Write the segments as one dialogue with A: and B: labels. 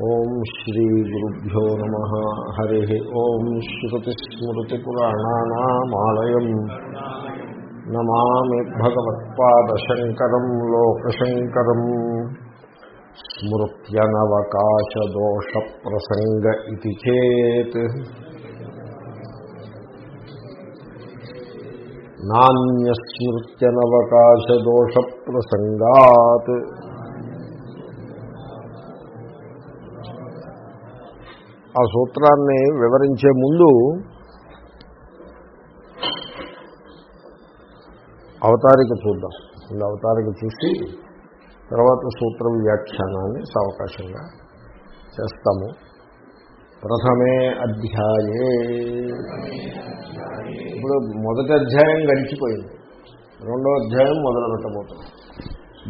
A: ఓం శ్రీ గురుభ్యో నమ. హరి ఓం శ్రుతిస్మృతిపురాణానామాలయం నమామి భగవత్పాదశంకరం లోకశంకరం. స్మృత్యనవకాశదోషప్రసంగ ఇది చేత్. నాణ్యస్మృత్యనవకాశదోషప్రసంగాత్. ఆ సూత్రాన్ని వివరించే ముందు అవతారిక చూద్దాం. ముందు అవతారిక చూసి తర్వాత సూత్రం వ్యాఖ్యానాన్ని సవకాశంగా చేస్తాము. ప్రథమే అధ్యాయే. ఇప్పుడు మొదటి అధ్యాయం గడిచిపోయింది. రెండో అధ్యాయం మొదలు పెట్టబోతున్నాం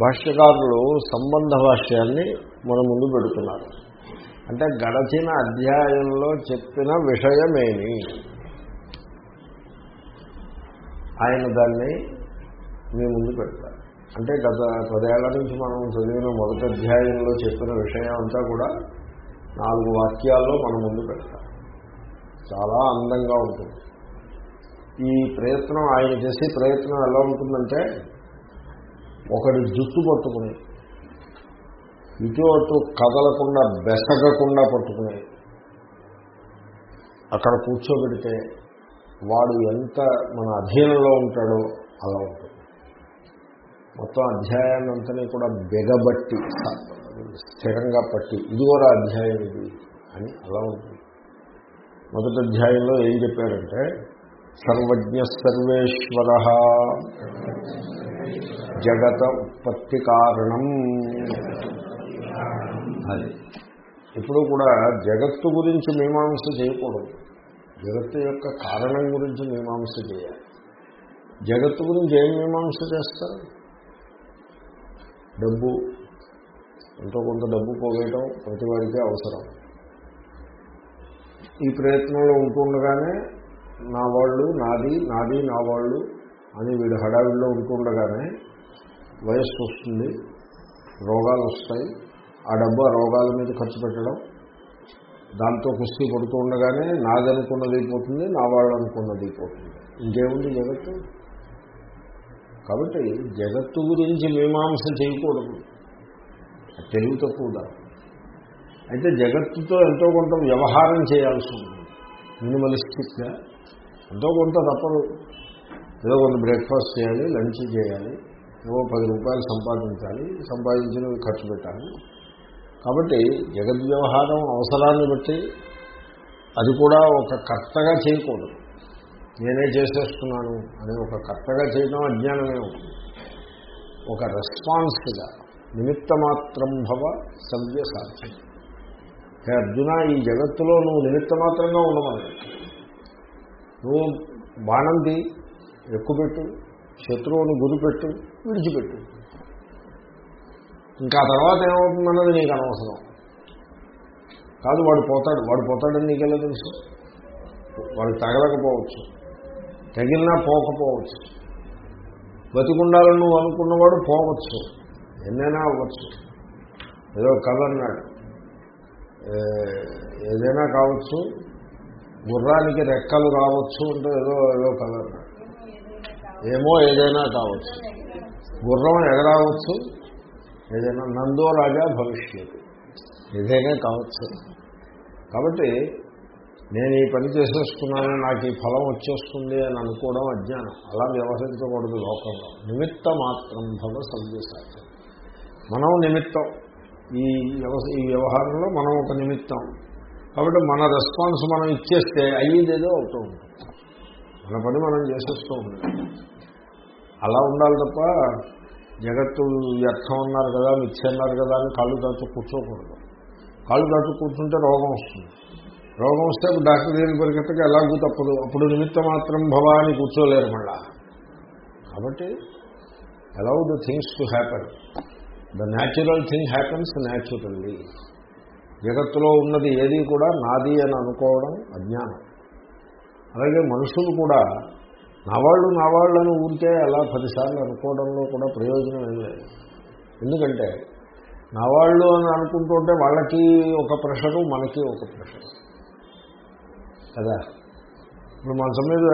A: భాష్యకారులు సంబంధ భాష్యాన్ని మన ముందు పెడుతున్నారు. అంటే గడచిన అధ్యాయంలో చెప్పిన విషయమేమి? ఆయన దాన్ని మీ ముందు పెడతారు. అంటే గత పదేళ్ళ నుంచి మనం చదివిన మొదటి అధ్యాయంలో చెప్పిన విషయం అంతా కూడా నాలుగు వాక్యాల్లో మన ముందు పెడతారు. చాలా అందంగా ఉంటుంది. ఈ ప్రయత్నం ఆయన చేసే ప్రయత్నం ఎలా ఉంటుందంటే ఒకటి జుట్టు పట్టుకుని ఇటు అటు కదలకుండా బెసగకుండా పట్టుకుని. అక్కడ కూర్చోబెడితే వాడు ఎంత మన అధీనంలో ఉంటాడో అలా ఉంటుంది. మొత్తం అధ్యాయాన్నంతని కూడా బెగబట్టి స్థిరంగా పట్టి ఇది కూడా అధ్యాయం ఇది అని అలా ఉంటుంది. మొదటి అధ్యాయంలో ఏం చెప్పారంటే సర్వజ్ఞ సర్వేశ్వర జగత ఉత్పత్తి కారణం. అది. ఇప్పుడు కూడా జగత్తు గురించి మీమాంస చేయకూడదు. జగత్తు యొక్క కారణం గురించి మీమాంస చేయాలి. జగత్తు గురించి ఏం మీమాంస చేస్తారు? డబ్బు. ఎంతో కొంత డబ్బు పోగేయటం ప్రతివాడికి అవసరం. ఈ ప్రయత్నంలో ఉంటుండగానే నా వాళ్ళు నాది నాది నా వాళ్ళు అని వీడు హడావిడిలో ఉంటుండగానే వయస్సు వస్తుంది రోగాలు వస్తాయి. ఆ డబ్బు ఆ రోగాల మీద ఖర్చు పెట్టడం దాంతో కుస్తీ పడుతూ ఉండగానే నాదనుకున్నది అయిపోతుంది నా వాళ్ళు అనుకున్నది అయిపోతుంది. ఇంకేముంది జగత్తు? కాబట్టి జగత్తు గురించి మీమాంస చేయకూడదు. తెలివి తక్కువదా అయితే జగత్తుతో ఎంతో కొంత వ్యవహారం చేయాల్సి ఉంటుంది. మినిమలిస్టిక్గా ఎంతో కొంత తప్పదు. ఏదో కొంత బ్రేక్ఫాస్ట్ చేయాలి లంచ్ చేయాలి ఏవో పది రూపాయలు సంపాదించాలి సంపాదించినవి ఖర్చు పెట్టాలి. కాబట్టి జగద్ వ్యవహారం అవసరాన్ని బట్టి అది కూడా ఒక కర్తగా చేయకూడదు. నేనే చేసేస్తున్నాను అని ఒక కర్తగా చేయడం అజ్ఞానమే ఉంటుంది. ఒక రెస్పాన్స్గా నిమిత్త మాత్రం భవ సవ్య సాధ్యం. హే అర్జున ఈ జగత్తులో నువ్వు నిమిత్త మాత్రంగా ఉండమని. నువ్వు బాణంది ఎక్కుపెట్టు శత్రువును గురిపెట్టు విడిచిపెట్టు. ఇంకా తర్వాత ఏమవుతుందన్నది నీకు అనవసరం. కాదు వాడు పోతాడు. వాడు పోతాడని నీకెలా తెలుసు? వాడు తగలకపోవచ్చు. తగిలినా పోకపోవచ్చు. బతికుండాలని నువ్వు అనుకున్నవాడు పోవచ్చు. ఎన్నైనా అవ్వచ్చు. ఏదో కథ అన్నాడు. ఏదైనా కావచ్చు. గుర్రానికి రెక్కలు రావచ్చు అంటే ఏదో ఏదో కథ అన్నాడు. ఏమో ఏదైనా కావచ్చు. గుర్రం ఎగరావచ్చు. ఏదైనా నందో రాజా భవిష్యత్తు ఏదైనా కావచ్చు. కాబట్టి నేను ఈ పని చేసేస్తున్నాను నాకు ఈ ఫలం వచ్చేస్తుంది అని అనుకోవడం అజ్ఞానం. అలా వ్యవహరించకూడదు లోకంలో. నిమిత్త మాత్రం భవ సవ్యసాధ్యం. మనం నిమిత్తం. ఈ వ్యవస్థ ఈ వ్యవహారంలో మనం ఒక నిమిత్తం. కాబట్టి మన రెస్పాన్స్ మనం ఇచ్చేస్తే అయ్యేదేదో అవుతూ ఉంటుంది. మన పని మనం చేసేస్తూ ఉండాలి. అలా ఉండాలి తప్ప జగత్తు వ్యర్థం అన్నారు కదా మిథ్య అన్నారు కదా అని కాళ్ళు దాచు కూర్చోకూడదు. కాళ్ళు దాచు కూర్చుంటే రోగం వస్తుంది. రోగం వస్తే డాక్టర్ దగ్గరికి పరిగెత్తగా ఎలాగూ తప్పదు. అప్పుడు నిమిత్త మాత్రం భవా అని కూర్చోలేరు మళ్ళా. కాబట్టి allow the things to happen the natural thing happens naturally జగత్తులో ఉన్నది ఏది కూడా నాది అని అనుకోవడం అజ్ఞానం. అలాగే మనుషులు కూడా నా వాళ్ళు నా వాళ్ళని ఊరికే అలా పదిసార్లు అనుకోవడంలో కూడా ప్రయోజనం ఏం లేదు. ఎందుకంటే నా వాళ్ళు అని అనుకుంటుంటే వాళ్ళకి ఒక ప్రెషరు మనకి ఒక ప్రెషరు. కదా? ఇప్పుడు మంచం మీద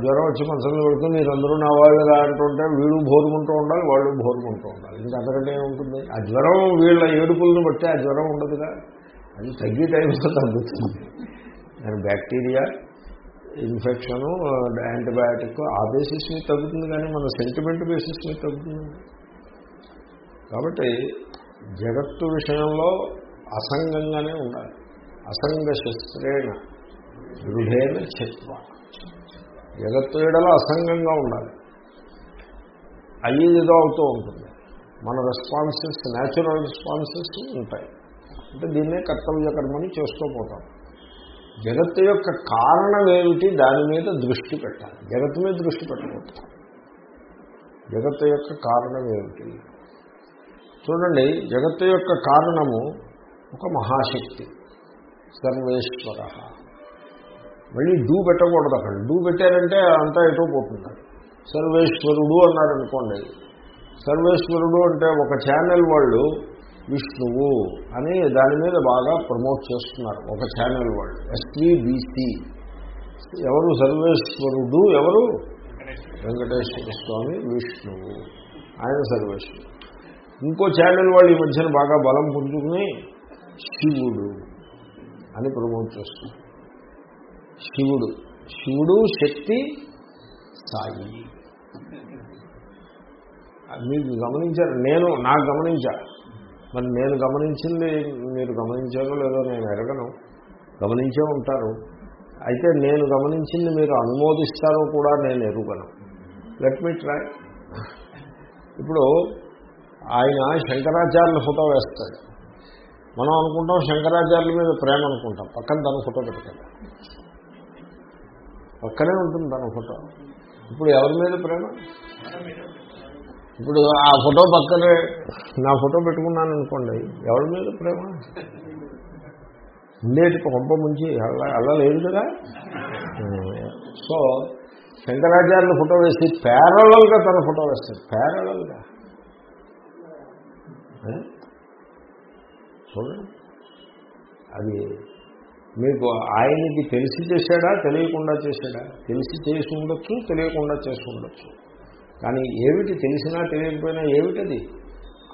A: జ్వరం వచ్చి మంచం మీద పడుతుంది మీరందరూ నా వాళ్ళుగా అంటుంటే వీళ్ళు భోరుకుంటూ ఉండాలి వాళ్ళు భోరుకుంటూ ఉండాలి. ఇంకా అంతకంటే ఏముంటుంది ఆ జ్వరం వీళ్ళ ఏడుపులను బట్టి ఆ జ్వరం ఉండదుగా. అది తగ్గే టైంలో తగ్గుతుంది. దాని బ్యాక్టీరియా ఇన్ఫెక్షను యాంటీబయాటిక్ ఆ బేసిస్ మీద తగ్గుతుంది కానీ మన సెంటిమెంట్ బేసిస్ మీద తగ్గుతుంది. కాబట్టి జగత్తు విషయంలో అసంగంగానే ఉండాలి. అసంగ శస్త్రేణ దృఢేన చెత్వ జగత్తు ఏడలో అసంగంగా ఉండాలి. అయ్యేదో అవుతూ ఉంటుంది. మన రెస్పాన్సెస్ న్యాచురల్ రెస్పాన్సెస్ ఉంటాయి. అంటే దీన్నే కర్తవ్య కర్మని చేస్తూ పోతాం. జగత్తు యొక్క కారణం ఏమిటి? దాని మీద దృష్టి పెట్టాలి. జగత్తు మీద దృష్టి పెట్టకూడదు. జగత్తు యొక్క కారణం ఏమిటి? చూడండి జగత్తు యొక్క కారణము ఒక మహాశక్తి. సర్వేశ్వర. మళ్ళీ డూ పెట్టకూడదు అక్కడ. డూ పెట్టారంటే అంతా ఎటో పోతుంది? సర్వేశ్వరుడు అన్నారనుకోండి. సర్వేశ్వరుడు అంటే ఒక ఛానల్ వాళ్ళు విష్ణువు అని దాని మీద బాగా ప్రమోట్ చేస్తున్నారు ఒక ఛానల్ వాళ్ళు. ఎస్వీబీసీ ఎవరు సర్వేశ్వరుడు? ఎవరు? వెంకటేశ్వర స్వామి విష్ణువు. ఆయన సర్వేశ్వరుడు. ఇంకో ఛానల్ వాళ్ళు ఈ మధ్యన బాగా బలం పుంజుకుని శివుడు అని ప్రమోట్ చేస్తున్నారు. శివుడు. శివుడు శక్తి సాయి. మీకు గమనించారు? నేను నాకు గమనించాను మరి నేను గమనించింది మీరు గమనించారో లేదో నేను ఎరగను గమనించే ఉంటారు. అయితే నేను గమనించింది మీరు అనుమోదిస్తారో కూడా నేను ఎరుగను. లెట్ మీ ట్రై ఇప్పుడు ఆయన శంకరాచార్యుల ఫోటో వేస్తాడు. మనం అనుకుంటాం శంకరాచార్యుల మీద ప్రేమ అనుకుంటాం. పక్కన తన ఫోటో పెట్టుకుంటాం పక్కనే ఉంటుంది తన ఫోటో. ఇప్పుడు ఎవరి మీద ప్రేమ? ఇప్పుడు ఆ ఫోటో పక్కనే నా ఫోటో పెట్టుకున్నాను అనుకోండి ఎవరి మీద ప్రేమ? ఉండేది పంప ముంచి అలా అలా లేదు కదా? సో శంకరాచార్యులు ఫోటో వేసి ప్యారలల్గా తన ఫోటో వేస్తారు ప్యారలల్గా చూడండి. అది మీకు ఆయనకి తెలిసి చేశాడా తెలియకుండా చేశాడా? తెలిసి చేసి ఉండొచ్చు తెలియకుండా చేసి ఉండొచ్చు. కానీ ఏమిటి తెలిసినా తెలియకపోయినా ఏమిటది?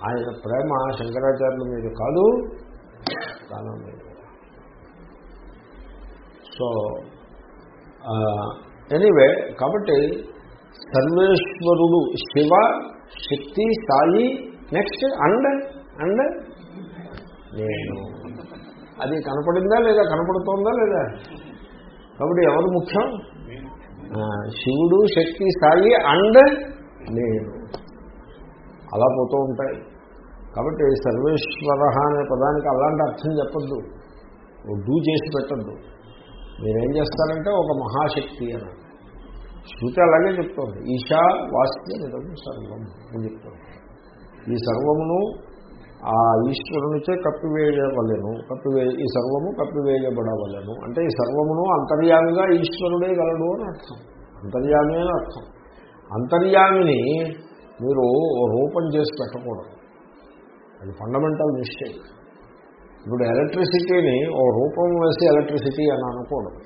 A: ఆయన ప్రేమ శంకరాచార్యుల మీద కాదు దానం మీద. సో ఎనీవే కాబట్టి సర్వేశ్వరుడు Shiva Shakti Sai next and and నేను. అది కనపడిందా లేదా కనపడుతోందా లేదా? కాబట్టి ఎవరు ముఖ్యం? శివుడు శక్తి సాయి అండ్ నేను అలా పోతూ ఉంటాయి. కాబట్టి సర్వేశ్వర అనే పదానికి అలాంటి అర్థం చెప్పద్దు. డూ చేసి పెట్టద్దు. మీరేం చేస్తారంటే ఒక మహాశక్తి అని. శృతి అలాగే చెప్తోంది. ఈశా వాస్య నిజం సర్వం అని చెప్తోంది. ఈ సర్వమును ఆ ఈశ్వరునిచే కప్పివేయవలను. కప్పివే ఈ సర్వము కప్పివేయబడవలను. అంటే ఈ సర్వమును అంతర్యామిగా ఈశ్వరుడే గలడు అని అర్థం. అంతర్యామే అని అర్థం. అంతర్యామిని మీరు రూపం చేసి పెట్టకూడదు. అది ఫండమెంటల్ మిస్టేక్ ఇప్పుడు ఎలక్ట్రిసిటీని ఓ రూపం వేసి ఎలక్ట్రిసిటీ అని అనకూడదు.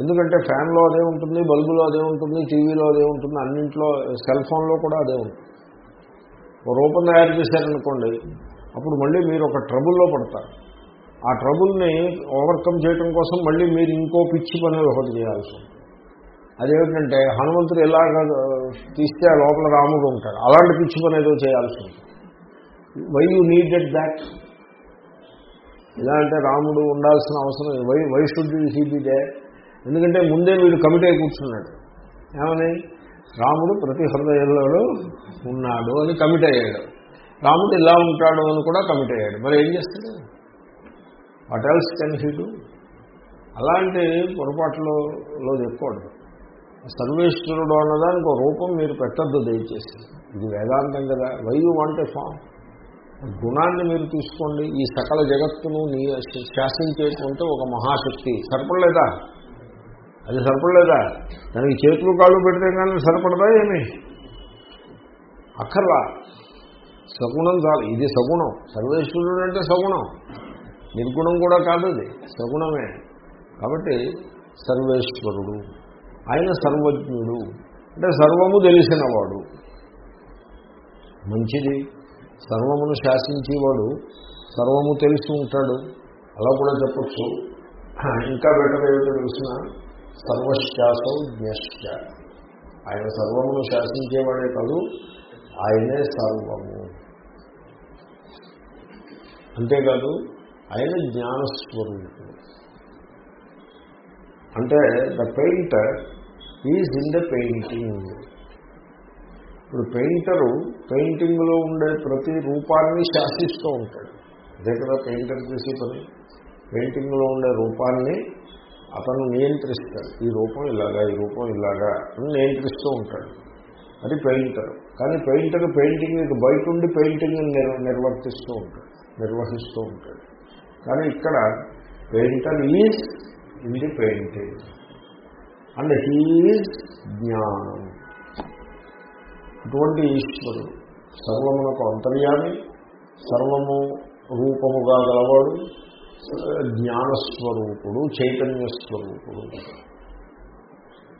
A: ఎందుకంటే ఫ్యాన్లో అదే ఉంటుంది బల్బులో అదే ఉంటుంది టీవీలో అదే ఉంటుంది అన్నింట్లో సెల్ ఫోన్లో కూడా అదే ఉంటుంది. ఓ రూపం తయారు చేశారనుకోండి అప్పుడు మళ్ళీ మీరు ఒక ట్రబుల్లో పడతారు. ఆ ట్రబుల్ని ఓవర్కమ్ చేయడం కోసం మళ్ళీ మీరు ఇంకో పిచ్చి పని ఒకటి చేయాల్సి ఉంటుంది. అదేమిటంటే హనుమంతుడు ఎలా తీస్తే ఆ లోపల రాముడు ఉంటాడు. అలాంటి పిచ్చి పని ఏదో చేయాల్సి ఉంటుంది. వై యూ నీడెడ్ దాట్ ఇలా అంటే రాముడు ఉండాల్సిన అవసరం వై వై షుడ్ డే ఎందుకంటే ముందే వీడు కమిటీ అయి కూర్చున్నాడు. ఏమని? రాముడు ప్రతి హృదయంలో ఉన్నాడు అని కమిట్ అయ్యాడు. రాముడు ఇలా ఉంటాడు అని కూడా కమిట్ అయ్యాడు. మరి ఏం చేస్తాడు? What else can he do అలాంటి పొరపాట్లలో చెప్పకూడదు సర్వేశ్వరుడు అన్నదానికి ఒక రూపం మీరు పెట్టద్దు దయచేసి. ఇది వేదాంతం కదా. Why you want a form గుణాన్ని మీరు తీసుకోండి. ఈ సకల జగత్తును నీ శాసించేటువంటి ఒక మహాశక్తి. సరిపడలేదా? అది సరిపడలేదా? దానికి చేతులు కాళ్ళు పెడితే కానీ సరిపడదా ఏమి? అక్కర్లా. సగుణం చాలు. ఇది సగుణం. సర్వేశ్వరుడు అంటే సగుణం. నిర్గుణం కూడా కాదు అది సగుణమే. కాబట్టి సర్వేశ్వరుడు. ఆయన సర్వజ్ఞుడు. అంటే సర్వము తెలిసినవాడు. మంచిది. సర్వమును శాసించేవాడు సర్వము తెలిసి ఉంటాడు. అలా కూడా చెప్పచ్చు. ఇంకా బెటర్ ఏమిటో తెలిసిన? సర్వశాసం జ్ఞశ్చ. ఆయన సర్వమును శాసించేవాడే కాదు ఆయనే సర్వము. అంతేకాదు ఆయన జ్ఞానస్వరూపుడు. అంటే the painter is in the painting ఇప్పుడు పెయింటరు పెయింటింగ్లో ఉండే ప్రతి రూపాన్ని శాసిస్తూ ఉంటాడు. అదే కదా పెయింటర్ చేసే పని. పెయింటింగ్లో ఉండే రూపాన్ని అతను నియంత్రిస్తాడు. ఈ రూపం ఇలాగా ఈ రూపం ఇలాగా అని నియంత్రిస్తూ ఉంటాడు. అది పెయింటర్. కానీ పెయింటర్ పెయింటింగ్ బయట ఉండి పెయింటింగ్ నిర్వర్తిస్తూ ఉంటాడు నిర్వహిస్తూ ఉంటాడు. కానీ ఇక్కడ painter is in the painting. And he is జ్ఞానం. అటువంటి ఈశ్వరుడు. సర్వమునకు అంతర్యామి సర్వము రూపముగా గలవాడు జ్ఞానస్వరూపుడు చైతన్య స్వరూపుడు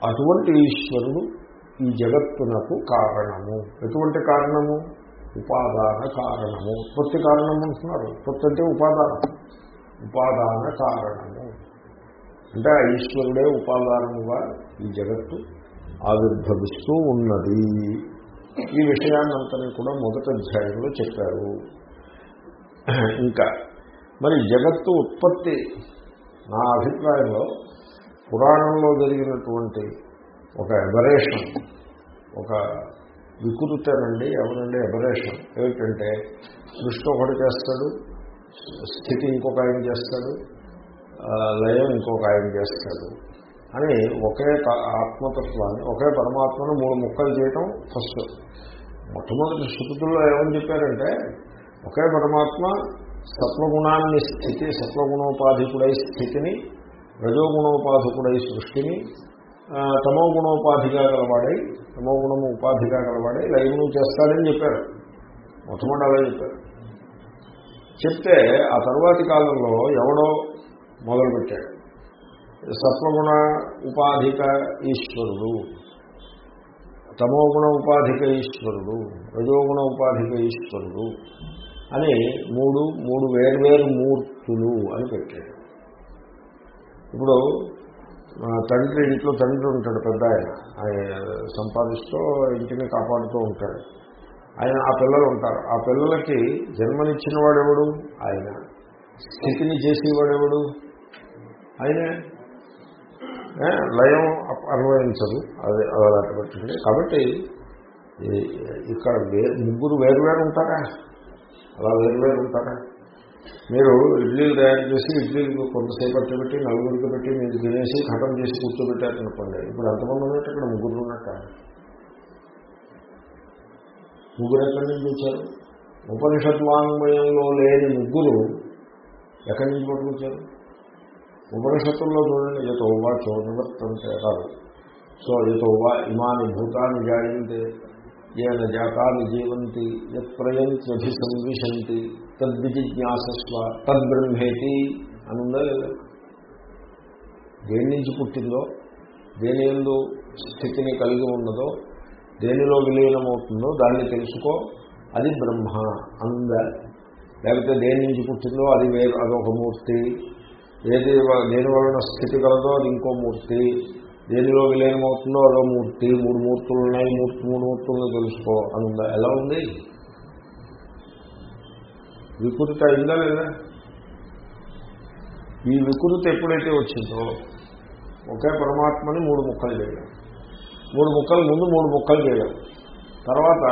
A: అటువంటి ఈశ్వరుడు ఈ జగత్తునకు కారణము. ఎటువంటి కారణము? ఉపాదాన కారణము. ఉత్పత్తి కారణం అంటున్నారు. ఉత్పత్తి అంటే ఉపాదానం. ఉపాదాన కారణము. అంటే ఆ ఈశ్వరుడే ఉపాదానముగా ఈ జగత్తు ఆవిర్భవిస్తూ ఉన్నది. ఈ విషయాన్నంతని కూడా మొదటి అధ్యాయంలో చెప్పారు. ఇంకా మరి జగత్తు ఉత్పత్తి నా అభిప్రాయంలో పురాణంలో జరిగినటువంటి ఒక ఎబరేషన్ ఒక వికృతనండి ఎవరండి ఎబరేషన్ ఏమిటంటే సృష్టి ఒకటి చేస్తాడు స్థితి ఇంకొక ఆయన చేస్తాడు లయం ఇంకొక ఆయన చేస్తాడు. అని ఒకే ఆత్మతత్వాన్ని ఒకే పరమాత్మను మూడు ముక్కలు చేయటం ఫస్ట్. మొట్టమొదటి శృతుల్లో ఏమని చెప్పారంటే ఒకే పరమాత్మ సత్వగుణాన్ని స్థితి సత్వగుణోపాధికుడై స్థితిని రజోగుణోపాధికుడై సృష్టిని తమో గుణోపాధిగా గలవాడై తమో గుణము ఉపాధిగా గలవాడై లైవ్ను చేస్తాడని చెప్పారు. మొట్టమొదటి అలా చెప్పారు. చెప్తే ఆ తర్వాతి కాలంలో ఎవడో మొదలుపెట్టాడు. సత్వగుణ ఉపాధిక ఈశ్వరుడు. తమోగుణ ఉపాధిక ఈశ్వరుడు రజోగుణ ఉపాధిక ఈశ్వరుడు అని మూడు మూడు వేర్వేరు మూర్తులు అని పెట్టాడు. ఇప్పుడు తండ్రి ఇంట్లో తండ్రి ఉంటాడు పెద్ద ఆయన. ఆయన సంపాదిస్తూ ఇంటిని కాపాడుతూ ఉంటాడు. ఆయన ఆ పిల్లలు ఉంటారు. ఆ పిల్లలకి జన్మనిచ్చిన వాడెవడు? ఆయన. స్థితిని చేసేవాడెవడు? ఆయనే లయం అన్వయించదు. అది అలా పెట్టండి కాబట్టి ఇక్కడ ముగ్గురు వేరువేరు ఉంటారా? అలా వేరువేరు ఉంటారా? మీరు ఇడ్లీలు తయారు చేసి ఇడ్లీలు కొంతసేపు అట్టు పెట్టి నలుగురికి పెట్టి మీరు తినేసి ఘటం చేసి కూర్చోబెట్టారనుకోండి ఇప్పుడు ఎంతమంది ఉన్నట్టు ఇక్కడ? ముగ్గురు ఉన్నట్ట ముగ్గురు ఎక్కడి నుంచి వచ్చారు? ఉపనిషత్ వాంగ్మయంలో లేని ముగ్గురు ఎక్కడి నుంచి పట్టుకొచ్చారు? ఉపనిషత్తుల్లో చూడండి యతోవా చోనివర్తంతే కాదు సో యతోవా ఇమాని భూతాన్ని జాయంతే ఏన జాతాన్ని జీవంతి యత్ సంవిశంతి తద్విజిజ్ఞాసస్వ తద్బ్రహ్మేతి అని ఉందా లేదా. దేని నుంచి పుట్టిందో దేని ఎందు స్థితిని కలిగి ఉన్నదో దేనిలో విలీనమవుతుందో దాన్ని తెలుసుకో అది బ్రహ్మ అంద. లేకపోతే దేని నుంచి పుట్టిందో అది వేరు అదొక మూర్తి. ఏది దేని వలన స్థితి కలదో అది ఇంకో మూర్తి. దేనిలో విలీనమవుతుందో అదో మూర్తి. మూడు మూర్తులు ఉన్నాయి మూర్తి మూడు మూర్తులను తెలుసుకో అని ఉందా ఎలా ఉంది? వికృత అయిందా లేదా? ఈ వికృతి ఎప్పుడైతే వచ్చిందో ఒకే పరమాత్మని మూడు ముక్కలు చేయడం. మూడు ముక్కలు ముందు మూడు ముక్కలు చేయడం. తర్వాత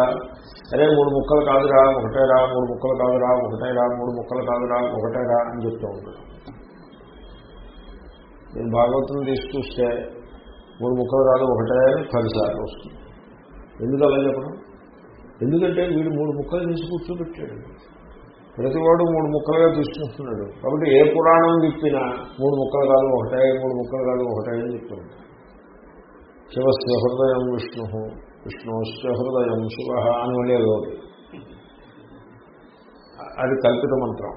A: అరే మూడు ముక్కలు కాదురా ఒకటేరా మూడు ముక్కలు కాదురా ఒకటే రా మూడు ముక్కలు కాదురా ఒకటే రా అని చెప్తూ ఉంటాడు. నేను భాగవతం తీసి చూస్తే మూడు ముక్కలు రాదు ఒకటే అని పదిసార్లు వస్తుంది. ఎందుకు అలా చెప్పడం? ఎందుకంటే వీడు మూడు ముక్కలు తీసి కూర్చోబెట్టాడు. ప్రతివాడు మూడు ముక్కలుగా తీసుకుంటున్నాడు కాబట్టి ఏ పురాణం చెప్పినా మూడు ముక్కలు కాదు ఒకటే మూడు ముక్కలు కాదు ఒకటే అని చెప్తున్నాడు శివస్య హృదయం విష్ణు విష్ణుశ్చ హృదయం శివ అని ఉండేది అది కల్పిత మంత్రం.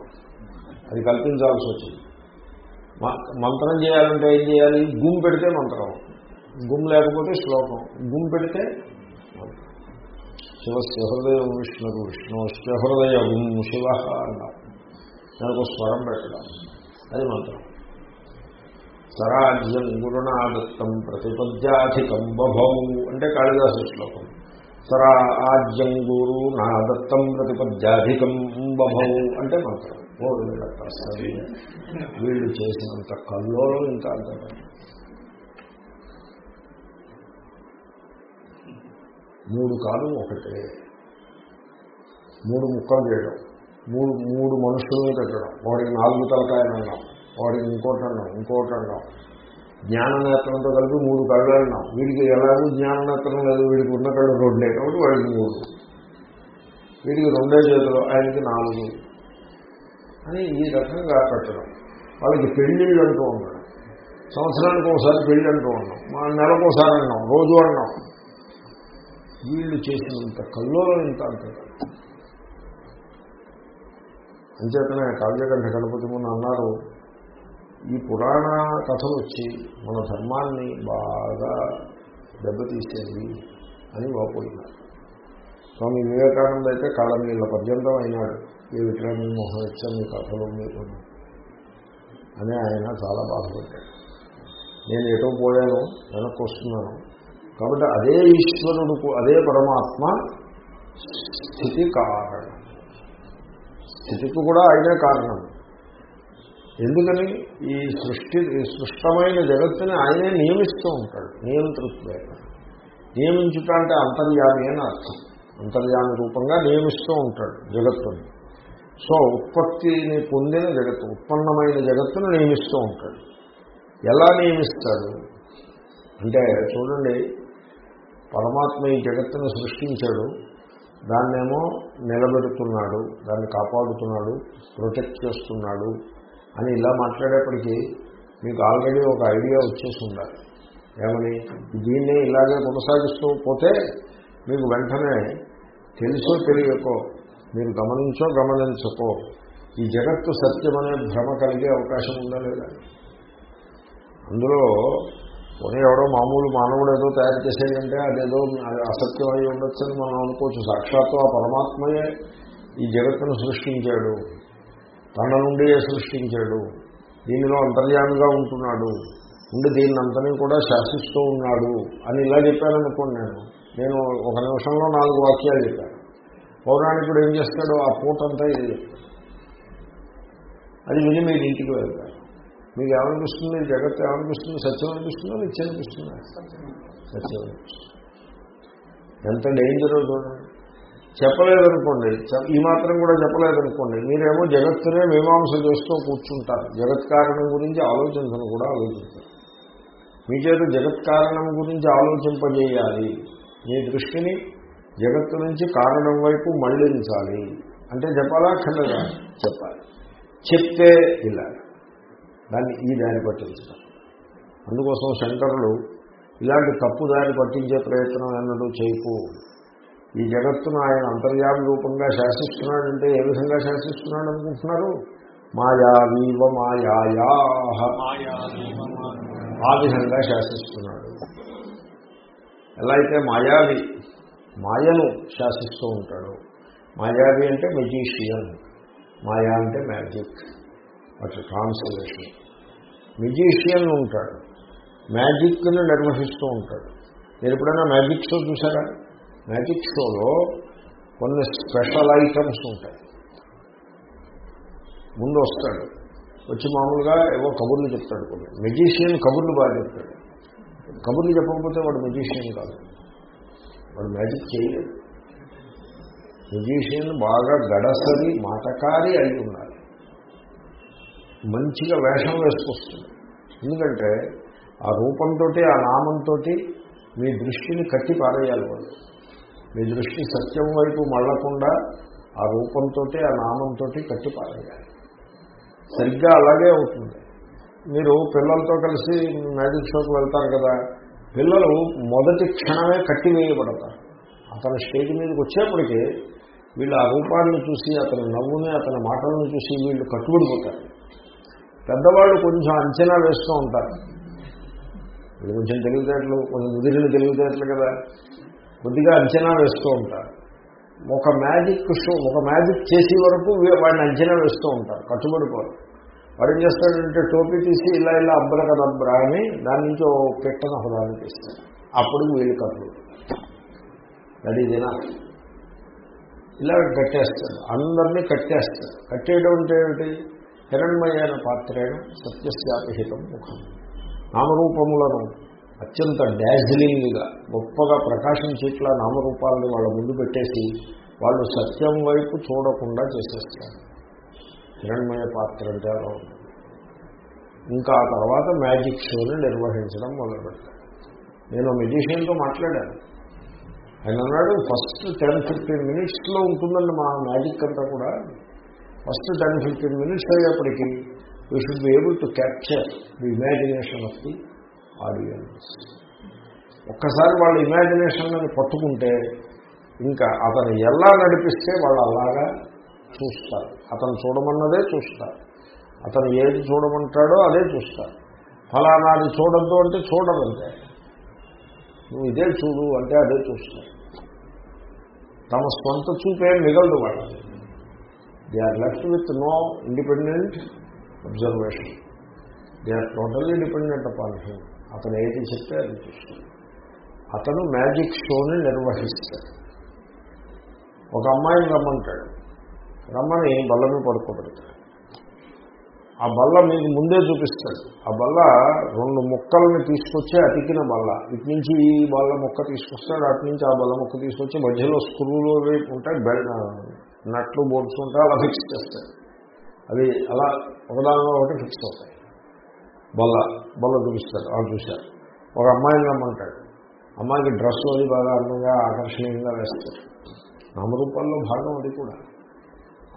A: అది కల్పించాల్సి వచ్చింది. మంత్రం చేయాలంటే ఏం చేయాలి? గుమ్ పెడితే మంత్రం. గుమ్ లేకపోతే శ్లోకం. గుమ్ పెడితే శివస్య హృదయం విష్ణు విష్ణుశ్చ హృదయ గుమ్ శివ అన్నారు దానికి ఒక స్వరం పెట్టడం. అది మంత్రం. సరాజ్యం గురునాదత్తం ప్రతిపద్యాధికం బభౌ అంటే కాళిదాసు శ్లోకం. సరాజ్యం గురు నాదత్తం ప్రతిపద్యాధికం బభౌ అంటే మంత్రం. ఓ సరే వీళ్ళు చేసినంత కల్లోలం ఇంకా అంటారు మూడు కాలం ఒకటే. మూడు ముక్కలు చేయడం. మూడు మూడు మనుషుల్ని పెట్టడం. వాడికి నాలుగు తలకాయలు అన్నాం. వాడికి ఇంకోటి అన్నాం ఇంకోటి అన్నాం. జ్ఞాననేత్రంతో కలిపి మూడు కళ్ళు అన్నాం. వీడికి ఎలాగో జ్ఞాననేత్రం లేదు. వీడికి ఉన్న కళ్ళు రెండే కాబట్టి వాడికి మూడు. వీడికి రెండే చేతులు ఆయనకి నాలుగు. అని ఈ రకంగా పెట్టడం వాళ్ళకి పెళ్ళిళ్ళు అంటూ ఉన్నాడు సంవత్సరానికి ఒకసారి పెళ్ళి అంటూ ఉన్నాం. మా నెలకు ఒకసారి అన్నాం. రోజు అన్నాం. వీళ్ళు చేసినంత కల్లోలం ఇంత అంతే. అంచేతనే కావ్యకంఠ గణపతి ముందు అన్నారు ఈ పురాణ కథలు వచ్చి మన ధర్మాన్ని బాగా దెబ్బతీసేది అని వాపోయినారు. స్వామి వివేకానంద అయితే కాళనీళ్ళ పర్యంతం అయినాడు. ఏ మీ మొహం వచ్చా మీ కథలో మీరు అని ఆయన చాలా బాధపడ్డాడు. నేను ఎటో పోయాను వెనక్కి వస్తున్నాను. కాబట్టి అదే ఈశ్వరుడు అదే పరమాత్మ స్థితి కారణం. స్థితికి కూడా ఆయనే కారణం. ఎందుకని? ఈ సృష్టి ఈ సృష్టమైన జగత్తుని ఆయనే నియమిస్తూ ఉంటాడు నియంతృత్వేన నియమించుట అంటే అంతర్యామి అని అర్థం. అంతర్యామి రూపంగా నియమిస్తూ ఉంటాడు జగత్తుని. సో ఉత్పత్తిని పొందిన జగత్తు ఉత్పన్నమైన జగత్తును నియమిస్తూ ఉంటాడు. ఎలా నియమిస్తాడు? అంటే చూడండి పరమాత్మ ఈ జగత్తును సృష్టించాడు దాన్నేమో నిలబెడుతున్నాడు దాన్ని కాపాడుతున్నాడు ప్రొటెక్ట్ చేస్తున్నాడు అని ఇలా మాట్లాడేప్పటికీ మీకు ఆల్రెడీ ఒక ఐడియా వచ్చేసి ఉండాలి. ఏమని? దీన్నే ఇలాగే కొనసాగిస్తూ పోతే మీకు వెంటనే తెలుసో తెలియకో మీరు గమనించో గమనించకో. ఈ జగత్తు సత్యమనే భ్రమ కలిగే అవకాశం ఉందా లేదా అందులో పోనీ ఎవడో మామూలు మానవుడు ఏదో తయారు చేసేదంటే అదేదో అసత్యం అయి ఉండొచ్చని మనం అనుకోవచ్చు. సాక్షాత్తు ఆ పరమాత్మయే ఈ జగత్తును సృష్టించాడు. తన నుండియే సృష్టించాడు. దీనిలో అంతర్యామిగా ఉంటున్నాడు. ఉండి దీన్నంతని కూడా శాసిస్తూ ఉన్నాడు అని ఇలా చెప్పాననుకోండి నేను. నేను ఒక నిమిషంలో నాలుగు వాక్యాలు చెప్పాను. పౌరాణికుడు ఏం చేస్తాడో ఆ పూటంతా ఇది చెప్తాడు? అది విని మీరు ఇంటికి వెళ్తారు. మీకు ఏమనిపిస్తుంది? జగత్తు ఏమనిపిస్తుంది? సత్యం అనిపిస్తుందో? నిత్యం అనిపిస్తుందా? సత్యం అనిపిస్తుంది. ఎంత డేంజరో చూడండి. చెప్పలేదనుకోండి ఈ మాత్రం కూడా చెప్పలేదనుకోండి మీరేమో జగత్తునే మీమాంస చేస్తూ కూర్చుంటారు. జగత్ కారణం గురించి ఆలోచించను కూడా ఆలోచించారు. మీ చేత జగత్ కారణం గురించి ఆలోచింపజేయాలి. మీ దృష్టిని జగత్తు నుంచి కారణం వైపు మళ్ళించాలి. అంటే చెప్పాలా? అక్కర్లేదా చెప్పాలి. చెప్తే ఇలా. దాన్ని ఈ దారి పట్టించడం. అందుకోసం శంకరులు ఇలాంటి తప్పు దారి పట్టించే ప్రయత్నం ఎన్నడూ చేయకు ఈ జగత్తును ఆయన అంతర్యామ రూపంగా శాసిస్తున్నాడంటే ఏ విధంగా శాసిస్తున్నాడు అనుకుంటున్నారు? మాయావీవ మాయాయా ఆ విధంగా శాసిస్తున్నాడు. ఎలా అయితే మాయావి మాయను శాసిస్తూ ఉంటాడు. మాయావి అంటే మెజీషియన్ మాయా అంటే మ్యాజిక్ అటు ట్రాన్స్లేషన్. మెజీషియన్ ఉంటాడు. మ్యాజిక్ను నిర్వహిస్తూ ఉంటాడు. మీరు ఎప్పుడైనా మ్యాజిక్ షో చూసారా? మ్యాజిక్ షోలో కొన్ని స్పెషల్ ఐటమ్స్ ఉంటాయి. ముందు వస్తాడు. వచ్చి మామూలుగా ఏవో కబుర్లు చెప్తాడు కొన్ని. మెజీషియన్ కబుర్లు బాగా చెప్తాడు. కబుర్లు చెప్పకపోతే వాడు మెజీషియన్ కాదు. వాడు మ్యాజిక్ చేయలేదు. మ్యూజిషియన్ బాగా గడసరి మాటకారి అయి ఉండాలి మంచిగా వేషం వేసుకొస్తుంది. ఎందుకంటే ఆ రూపంతో ఆ నామంతో మీ దృష్టిని కట్టి పారేయాలి వాళ్ళు మీ దృష్టి సత్యం వైపు మళ్ళకుండా ఆ రూపంతో ఆ నామంతో కట్టి పారేయాలి. సరిగ్గా అలాగే అవుతుంది మీరు పిల్లలతో కలిసి మ్యాజిక్ షోకి వెళ్తారు కదా పిల్లలు మొదటి క్షణమే కట్టివేయబడతారు అతని స్టేజ్ మీదకి వచ్చేప్పటికీ వీళ్ళు ఆ రూపాన్ని చూసి అతని నవ్వుని అతని మాటలను చూసి వీళ్ళు కట్టుబడిపోతారు. పెద్దవాళ్ళు కొంచెం అంచనా వేస్తూ ఉంటారు. వీళ్ళు కొంచెం తెలివితేటలు కొంచెం ముదిరిన తెలివితేటలు కదా. కొద్దిగా అంచనా వేస్తూ ఉంటారు. ఒక మ్యాజిక్ షో ఒక మ్యాజిక్ చేసే వరకు వాడిని అంచనా వేస్తూ ఉంటారు. కట్టుబడిపోరు. వాడు ఏం చేస్తాడంటే టోపీ తీసి ఇలా ఇలా అబ్బర కదబ్బరా అని దాని నుంచి ఓ పెట్టన ఒకదాన్ని తీస్తాడు అప్పుడు వీళ్ళు కట్టుబడి అది ఇలా కట్టేస్తాడు. అందరినీ కట్టేస్తాడు. కట్టేయడం అంటే ఏమిటి? హిరణ్మయైన పాత్రేణ సత్యశాపిహితం ముఖం. నామరూపములను అత్యంత డాజిలింగ్గా గొప్పగా ప్రకాశించేట్లా నామరూపాలను వాళ్ళ ముందు పెట్టేసి వాళ్ళు సత్యం వైపు చూడకుండా చేసేస్తారు. హిరణ్మయ పాత్ర అంటే అలా ఉంటుంది ఇంకా ఆ తర్వాత మ్యాజిక్ షోని నిర్వహించడం మొదలుపెట్టారు. నేను మెజిషియన్తో మాట్లాడాను. ఆయన అన్నాడు ఫస్ట్ టెన్ ఫిఫ్టీన్ మినిట్స్లో ఉంటుందండి మా మ్యాజిక్ అంతా కూడా. First ten fifteen minutes అయ్యేప్పటికీ we should be able to capture the imagination of the audience ఒక్కసారి వాళ్ళ ఇమాజినేషన్ పట్టుకుంటే ఇంకా అతను ఎలా నడిపిస్తే వాళ్ళు అలాగా చూస్తారు. అతను చూడమన్నదే చూస్తారు. అతను ఏది చూడమంటాడో అదే చూస్తారు. ఫలానాది చూడద్దు అంటే చూడదంటే. నువ్వు ఇదే చూడు అంటే అదే చూస్తారు. తమ స్వంత చూపే మిగలదు వాళ్ళని they are left with no independent observation they are totally dependent upon him అతను ఏది చెప్తే అది చూస్తాడు అతను మ్యాజిక్ షోని నిర్వహిస్తాడు. ఒక అమ్మాయిని రమ్మంటాడు. రమ్మని బల్ల మీద పడుకోబెడతాడు. ఆ బల్ల మీకు ముందే చూపిస్తాడు. ఆ బల్ల రెండు ముక్కల్ని తీసుకొచ్చి అతికిన బల్ల. ఇటు నుంచి ఈ బల్ల ముక్క తీసుకొస్తాడు అటు నుంచి ఆ బల్ల ముక్క తీసుకొచ్చి మధ్యలో స్క్రూలు అవి ఉంటాయి బెల్ నట్లు బోర్డ్స్ ఉంటాయి అలా ఫిక్స్ చేస్తాడు. అవి అలా ఒకదానిలో ఒకటి ఫిక్స్ అవుతాయి. బల్ల బల్ల చూపిస్తాడు. వాళ్ళు చూశారు. ఒక అమ్మాయిని రమ్మంటాడు. అమ్మాయికి డ్రెస్ అది బాగా అందంగా ఆకర్షణీయంగా వేస్తారు. నామరూపాల్లో భాగం అది కూడా.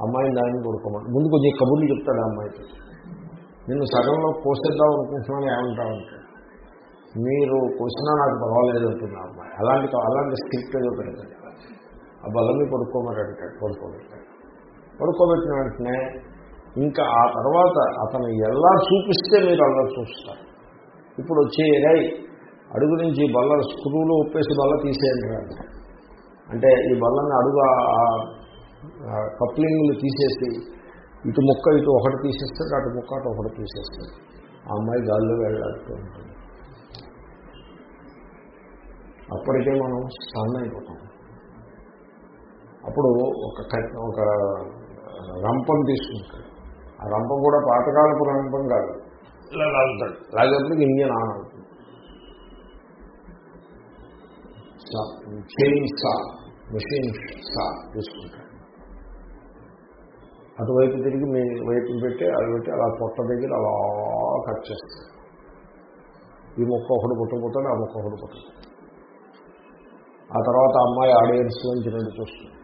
A: అమ్మాయిని దాన్ని కొడుకోమని. ముందు కొంచెం కబుర్లు చెప్తాడు అమ్మాయికి నేను సగంలో కోసేద్దాం అనుకుంటున్నాను ఏమంటా ఉంటాడు మీరు కోసినా నాకు పర్వాలేదు అంటున్నా అమ్మాయి. అలాంటి అలాంటి స్క్రిప్ట్ ఏదో పెడతాడు. ఆ బలమి పడుకోమని అంటాడు కొడుకోబెట్టాడు పడుకోబెట్టిన వెంటనే ఇంకా ఆ తర్వాత అతను ఎలా చూపిస్తే మీరు అలా చూస్తారు. ఇప్పుడు వచ్చే రై అడుగు నుంచి బల్ల స్క్రూలు ఒప్పేసి బల్ల తీసేయండి అంటే ఈ బల్లని అడుగు కప్లింగ్లు తీసేసి ఇటు ముక్క ఇటు ఒకటి తీసేస్తాడు అటు ముక్క అటు ఒకటి తీసేస్తాడు. ఆ అమ్మాయి గాల్లో వెళ్ళాడుతూ ఉంటుంది. అప్పటికే మనం స్టన్ అయిపోతాం అప్పుడు ఒక ఒక రంపం తీసుకుంటాడు. ఆ రంపం కూడా పాతకాలపు రంపం కాదు. ఇలా లాగుతాడు లాగేప్పటికి ఇంజన్ ఆన్ అవుతుంది. చైన్ సా మెషిన్ సా తీసుకుంటాడు. అటువైపు తిరిగి మీ వైపు పెట్టి అది పెట్టి అలా పొట్ట దగ్గర అలా కట్ చేస్తారు. ఈ మొక్క ఒకటి పుట్టబోతాడు ఆ మొక్క ఒకటి పుట్టదు ఆ తర్వాత అమ్మాయి ఆడియన్స్ నుంచి రెండు చూస్తుంది.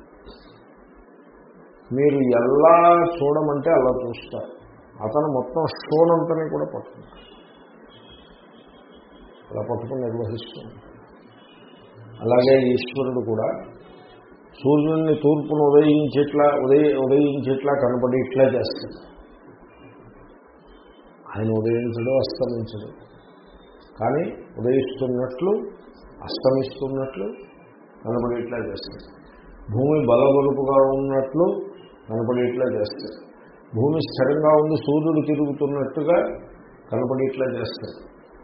A: మీరు ఎలా చూడమంటే అలా చూస్తారు. అతను మొత్తం షోనంతని కూడా పట్టుకుంటాడు. అలా పట్టుకుని నిర్వహిస్తూ అలాగే ఈశ్వరుడు కూడా సూర్యుడిని తూర్పును ఉదయించేట్లా ఉదయ ఉదయించేట్లా కనపడి ఇట్లా చేస్తుంది ఆయన ఉదయించడు అస్తమించడు. కానీ ఉదయిస్తున్నట్లు అస్తమిస్తున్నట్లు కనపడి ఇట్లా చేస్తుంది భూమి బలబలుపుగా ఉన్నట్లు కనపడి ఇట్లా చేస్తుంది భూమి స్థిరంగా ఉంది సూర్యుడు తిరుగుతున్నట్టుగా కనపడి ఇట్లా చేస్తుంది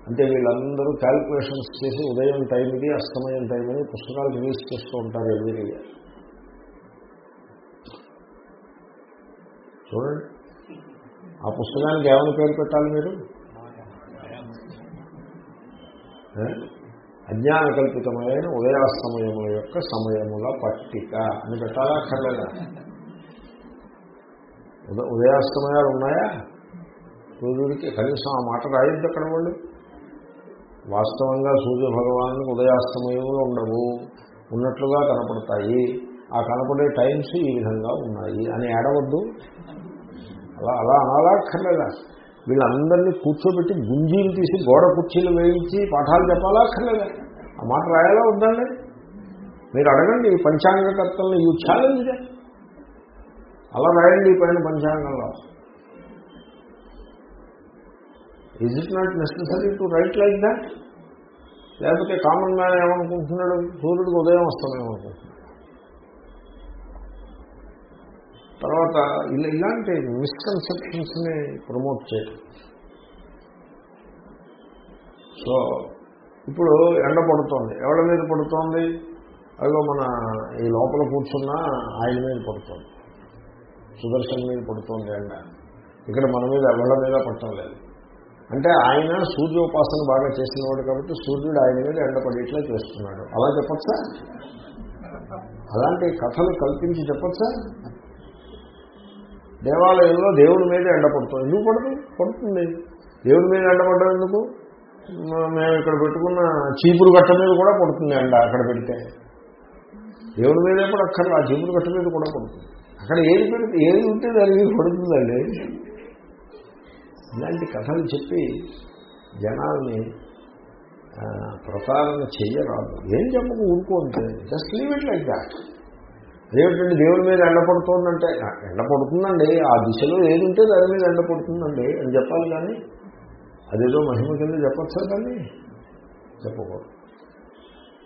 A: అంటే వీళ్ళందరూ క్యాల్కులేషన్స్ చేసి ఉదయం టైం ఇది అస్తమయం టైం అని పుస్తకాలు రిలీజ్ చేస్తూ ఉంటారు ఎవ్రీ ఇయర్ చూడండి. ఆ పుస్తకానికి ఏమైనా పేరు పెట్టాలి మీరు? అజ్ఞాన కల్పితమైన ఉదయాస్తమయముల యొక్క సమయముల పట్టిక అని పెట్టాలా? అక్కర్లేదా? ఉదయాస్తమయాలు ఉన్నాయా? సూర్యుడికి కనీసం ఆ మాట రాయొద్దు అక్కడ వాళ్ళు. వాస్తవంగా సూర్య భగవానునికి ఉదయాస్తమయములు ఉండవు. ఉన్నట్లుగా కనపడతాయి. ఆ కనపడే టైమ్స్ ఈ విధంగా ఉన్నాయి. అని ఏడవద్దు. అలా అలా అనాలక్కర్లేదా వీళ్ళందరినీ కూర్చోబెట్టి గుంజీలు తీసి గోడ కుర్చీలు వేయించి పాఠాలు చెప్పాలా అక్కర్లేదా ఆ మాట రాయాలా వద్దండి మీరు అడగండి పంచాంగకర్తలను యూ ఛాలెంజ్ అలా రాయండి పైన పంచాంగంలో. Is it not necessary to write like that లేకపోతే కామన్ మ్యాన్ ఏమనుకుంటున్నాడు? సూర్యుడికి ఉదయం వస్తామేమనుకుంటున్నాడు తర్వాత ఇలా ఇలాంటి మిస్కన్సెప్షన్స్ని ప్రమోట్ చేయడం సో ఇప్పుడు ఎండ పడుతోంది. ఎవడ మీద పడుతోంది? అదిగో మన ఈ లోపల కూర్చున్న ఆయన మీద పడుతోంది. సుదర్శన్ మీద పడుతోంది ఎండ. ఇక్కడ మన మీద ఎవళ్ళ మీద పట్టడం లేదు. అంటే ఆయన సూర్యోపాసన బాగా చేసినవాడు కాబట్టి సూర్యుడు ఆయన మీద ఎండ పడేట్లా చేస్తున్నాడు. అలా చెప్పచ్చా? అలాంటి కథలు కల్పించి చెప్పచ్చా? దేవాలయంలో దేవుడి మీద ఎండ పడుతుంది. ఎందుకు పడుతుంది? పడుతుంది. దేవుడి మీద ఎండ పడ్డం ఎందుకు? మేము ఇక్కడ పెట్టుకున్న చీపురు గట్ట మీద కూడా పడుతుంది ఎండ అక్కడ పెడితే. దేవుడి మీదే కూడా అక్కడ ఆ చీపురు గట్ట మీద కూడా పడుతుంది. అక్కడ ఏది పెడితే ఏది ఉంటే దాని మీద పడుతుందండి. ఇలాంటి కథలు చెప్పి జనాల్ని ప్రసారణ చేయరాదు. ఏం చెప్పకు ఊరుకోండి just leave it like that. అదేమిటండి దేవుడి మీద ఎండ పడుతోందంటే? ఎండ పడుతుందండి. ఆ దిశలో ఏది ఉంటే దాని మీద ఎండ పడుతుందండి. అని చెప్పాలి కానీ అదేదో మహిమ కింద చెప్పచ్చా దాన్ని చెప్పకూడదు.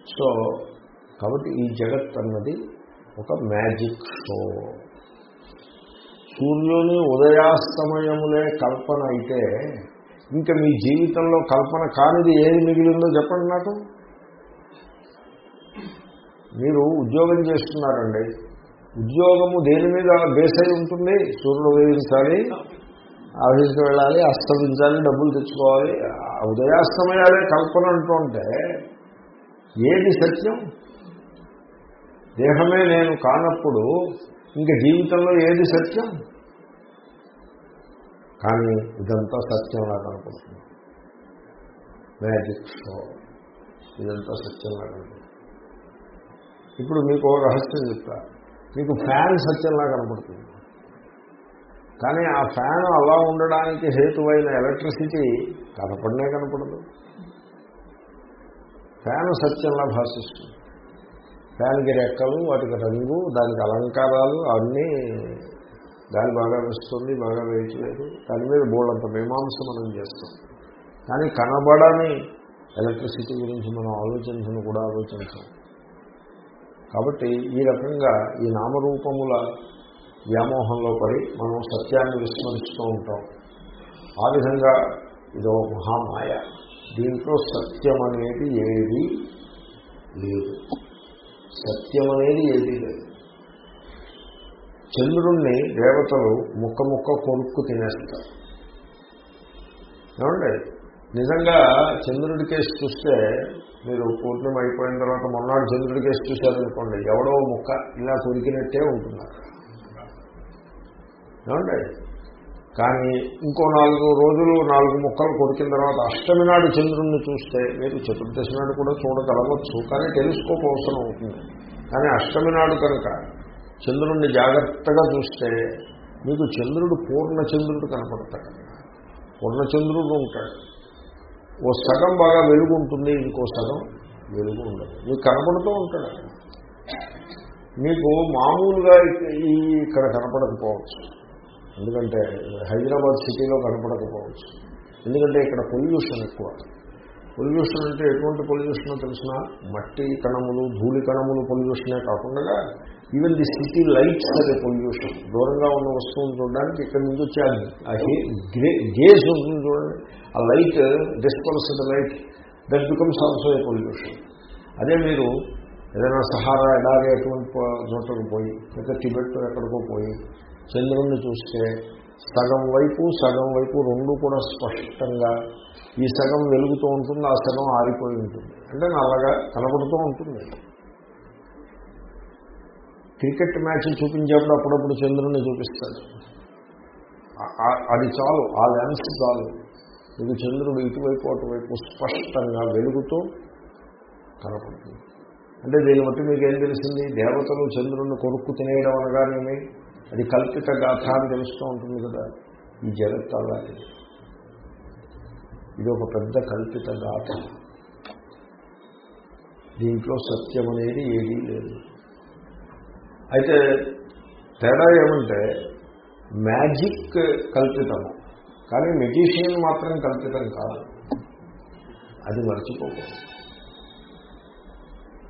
A: సో కాబట్టి ఈ జగత్ అన్నది ఒక మ్యాజిక్ షో. సూర్యుని ఉదయాస్తమయములే కల్పన అయితే ఇంకా మీ జీవితంలో కల్పన కానిది ఏది మిగిలిందో చెప్పండి నాకు. మీరు ఉద్యోగం చేస్తున్నారండి. ఉద్యోగము దేని మీద బేస్ అయి ఉంటుంది? సూర్యుడు ఉదయించాలి ఆఫీస్కి వెళ్ళాలి అస్తమించాలి డబ్బులు తెచ్చుకోవాలి. ఉదయాస్తమయాలే కల్పన అంటుంటే ఏది సత్యం? దేహమే నేను కానప్పుడు ఇంకా జీవితంలో ఏది సత్యం? కానీ ఇదంతా సత్యంలా కనపడుతుంది మ్యాజిక్ షో ఇదంతా సత్యంలా కనపడుతుంది ఇప్పుడు మీకు రహస్యం చెప్తా. మీకు ఫ్యాన్ సత్యంలా కనపడుతుంది. కానీ ఆ ఫ్యాన్ అలా ఉండడానికి హేతువైన ఎలక్ట్రిసిటీ కనపడనే కనపడదు. ఫ్యాన్ సత్యంలా భాషిస్తుంది. ఫ్యాన్కి రెక్కలు వాటికి రంగు దానికి అలంకారాలు అన్నీ గాలి బాగా వేస్తుంది బాగా వేయట్లేదు. దాని మీద బోర్డంత మీమాంస మనం చేస్తాం. కానీ కనబడని ఎలక్ట్రిసిటీ గురించి మనం ఆలోచించను కూడా ఆలోచించాం. కాబట్టి ఈ రకంగా ఈ నామరూపముల వ్యామోహంలో పడి మనం సత్యాన్ని విస్మరిస్తూ ఉంటాం. ఆ విధంగా ఇదో మహామాయ. దీంట్లో సత్యం అనేది ఏది లేదు. సత్యం అనేది ఏది లేదు. చంద్రుణ్ణి దేవతలు ముక్క ముక్క కొనుక్కు తినేస్తారు. ఏమండి? నిజంగా చంద్రుడి కేసు చూస్తే మీరు పూర్ణిమ అయిపోయిన తర్వాత మొన్నటి చంద్రుడి కేసు చూశారనుకోండి ఎవడో ముక్క ఇలా కొరికినట్టే ఉంటున్నారు ఏమండి? కానీ ఇంకో నాలుగు రోజులు నాలుగు ముక్కలు కొరికిన తర్వాత అష్టమి నాడు చంద్రుడిని చూస్తే మీరు చతుర్దశి నాడు కూడా చూడగలవచ్చు. కానీ టెలిస్కోప్ అవసరం అవుతుంది. కానీ అష్టమి నాడు కనుక చంద్రుణ్ణి జాగ్రత్తగా చూస్తే మీకు చంద్రుడు పూర్ణ చంద్రుడు కనపడతాడు. పూర్ణచంద్రుడు ఉంటాడు. ఓ సగం బాగా వెలుగు ఉంటుంది ఇంకో సగం వెలుగు ఉండదు మీకు కనపడుతూ ఉంటాడు. మీకు మామూలుగా ఈ ఇక్కడ కనపడకపోవచ్చు. ఎందుకంటే హైదరాబాద్ సిటీలో కనపడకపోవచ్చు. ఎందుకంటే ఇక్కడ పొల్యూషన్ ఎక్కువ. పొల్యూషన్ అంటే ఎటువంటి పొల్యూషన్ తెలిసిన మట్టి కణములు ధూళి కణములు పొల్యూషనే కాకుండా ఈవెన్ ది సిటీ లైట్స్ అదే పొల్యూషన్ దూరంగా ఉన్న వస్తువులు చూడడానికి ఇక్కడ నుంచి వచ్చి ఆ గేజ్ ఉంటుంది చూడండి. ఆ light dispersed light that becomes also a pollution అదే మీరు ఏదైనా సహారా ఎడారి అటువంటి చోట్లకు పోయి లేదా టిబెట్ ఎక్కడికో పోయి చంద్రుణ్ణి చూస్తే సగం వైపు సగం వైపు రెండు కూడా స్పష్టంగా ఈ సగం వెలుగుతూ ఉంటుంది ఆ సగం ఆరిపోయి ఉంటుంది. అంటే నల్లగా కనబడుతూ ఉంటుంది. క్రికెట్ మ్యాచ్ చూపించేప్పుడు అప్పుడప్పుడు చంద్రుణ్ణి చూపిస్తాడు. అది చాలు ఆ లెన్స్ చాలు. ఇది చంద్రుడు ఇటువైపు అటువైపు స్పష్టంగా వెలుగుతూ కనపడుతుంది. అంటే దీన్ని బట్టి మీకు ఏం తెలిసింది? దేవతలు చంద్రుడిని కొరుక్కు తినేయడం అనగానేమి? అది కల్పిత గాథ అని తెలుస్తూ ఉంటుంది కదా. ఈ జగత్ ఇది ఒక పెద్ద కల్పిత గాథ. దీంట్లో సత్యం అనేది ఏదీ లేదు. అయితే తేడా ఏమంటే మ్యాజిక్ కల్పితము. కానీ మెజీషియన్ మాత్రం కల్పితం కాదు. అది మర్చిపోకూడదు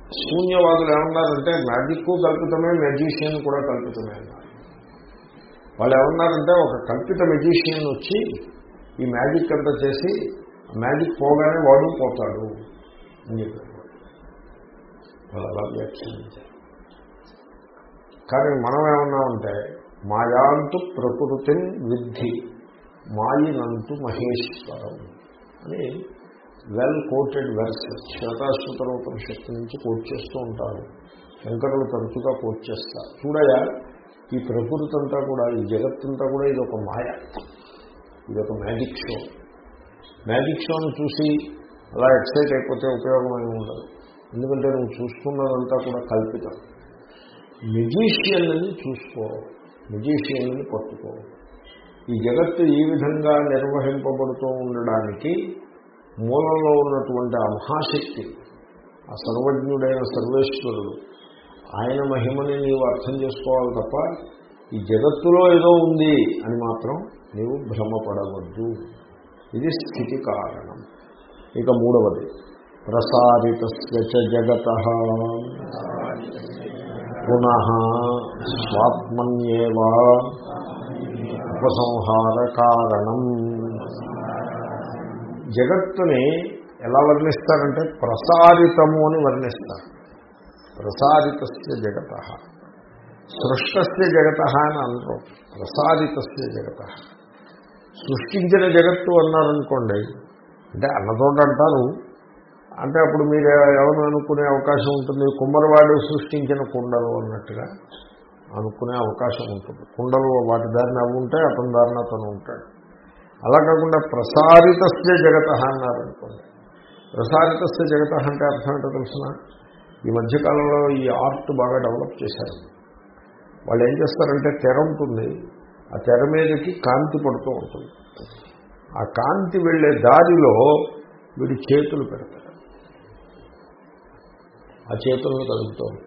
A: శూన్యవాదులు ఏమన్నారంటే మ్యాజిక్ కల్పితమే మెజీషియన్ కూడా కల్పితమే అన్నారు. వాళ్ళు ఏమన్నారంటే ఒక కల్పిత మెజీషియన్ వచ్చి ఈ మ్యాజిక్ అంతా చేసి మ్యాజిక్ పోగానే వాడు పోతాడు అని చెప్పారు వాళ్ళు. అలా వ్యాఖ్యానించారు. కానీ మనం ఏమన్నామంటే మాయాంతు ప్రకృతిని విద్ధి. మాయినంతు మహేశ్వరం అని వెల్ కోటెడ్ వెర్స్ శ్వేతాశ్వతరోపనిషత్తు నుంచి కోట్ చేస్తూ ఉంటారు. శంకరులు తరచుగా కోట్ చేస్తారు. చూడయా ఈ ప్రకృతి అంతా కూడా ఈ జగత్తంతా కూడా ఇది ఒక మాయ. ఇది ఒక మ్యాజిక్ షో. మ్యాజిక్ షోను చూసి అలా ఎక్సైట్ అయిపోతే ఉపయోగమే ఉండదు. ఎందుకంటే నువ్వు చూసుకున్నదంతా కూడా కల్పితం. మెజీషియన్ని చూసుకో. మెజీషియన్ని పట్టుకో. ఈ జగత్తు ఈ విధంగా నిర్వహింపబడుతూ ఉండడానికి మూలంలో ఉన్నటువంటి ఆ మహాశక్తి ఆ సర్వజ్ఞుడైన సర్వేశ్వరుడు ఆయన మహిమని నీవు అర్థం చేసుకోవాలి తప్ప ఈ జగత్తులో ఏదో ఉంది అని మాత్రం నీవు భ్రమపడవద్దు. ఇది స్థితి కారణం. ఇక మూడవది ప్రసారిత జగత. పునః స్వాత్మన్యేవా. ఉపసంహార కారణం జగత్తుని ఎలా వర్ణిస్తారంటే ప్రసారితము అని వర్ణిస్తారు. ప్రసారితస్య జగత. సృష్టస్య జగత అని అనరు. ప్రసారితస్య జగత. సృష్టించిన జగత్తు అన్నారనుకోండి అంటే అన్నతోటి అంటారు. అంటే అప్పుడు మీరు ఎవరు అనుకునే అవకాశం ఉంటుంది. కుమ్మరివాడు సృష్టించిన కుండలు అన్నట్టుగా. అనుకునే అవకాశం ఉంటుంది. కుండలు వాటి దారిని అవి ఉంటాయి అతని దారిని అతను ఉంటాడు. అలా కాకుండా ప్రసారితస్య జగత అన్నారనుకోండి ప్రసారితస్య జగత అంటే అర్థం ఏంటో తెలిసిన? ఈ మధ్యకాలంలో ఈ ఆర్ట్ బాగా డెవలప్ చేశారు. వాళ్ళు ఏం చేస్తారంటే తెర ఉంటుంది. ఆ తెర మీదకి కాంతి పడుతూ ఉంటుంది. ఆ కాంతి వెళ్ళే దారిలో వీడి చేతులు పెడతారు. ఆ చేతులను కదులుతూ ఉంటారు.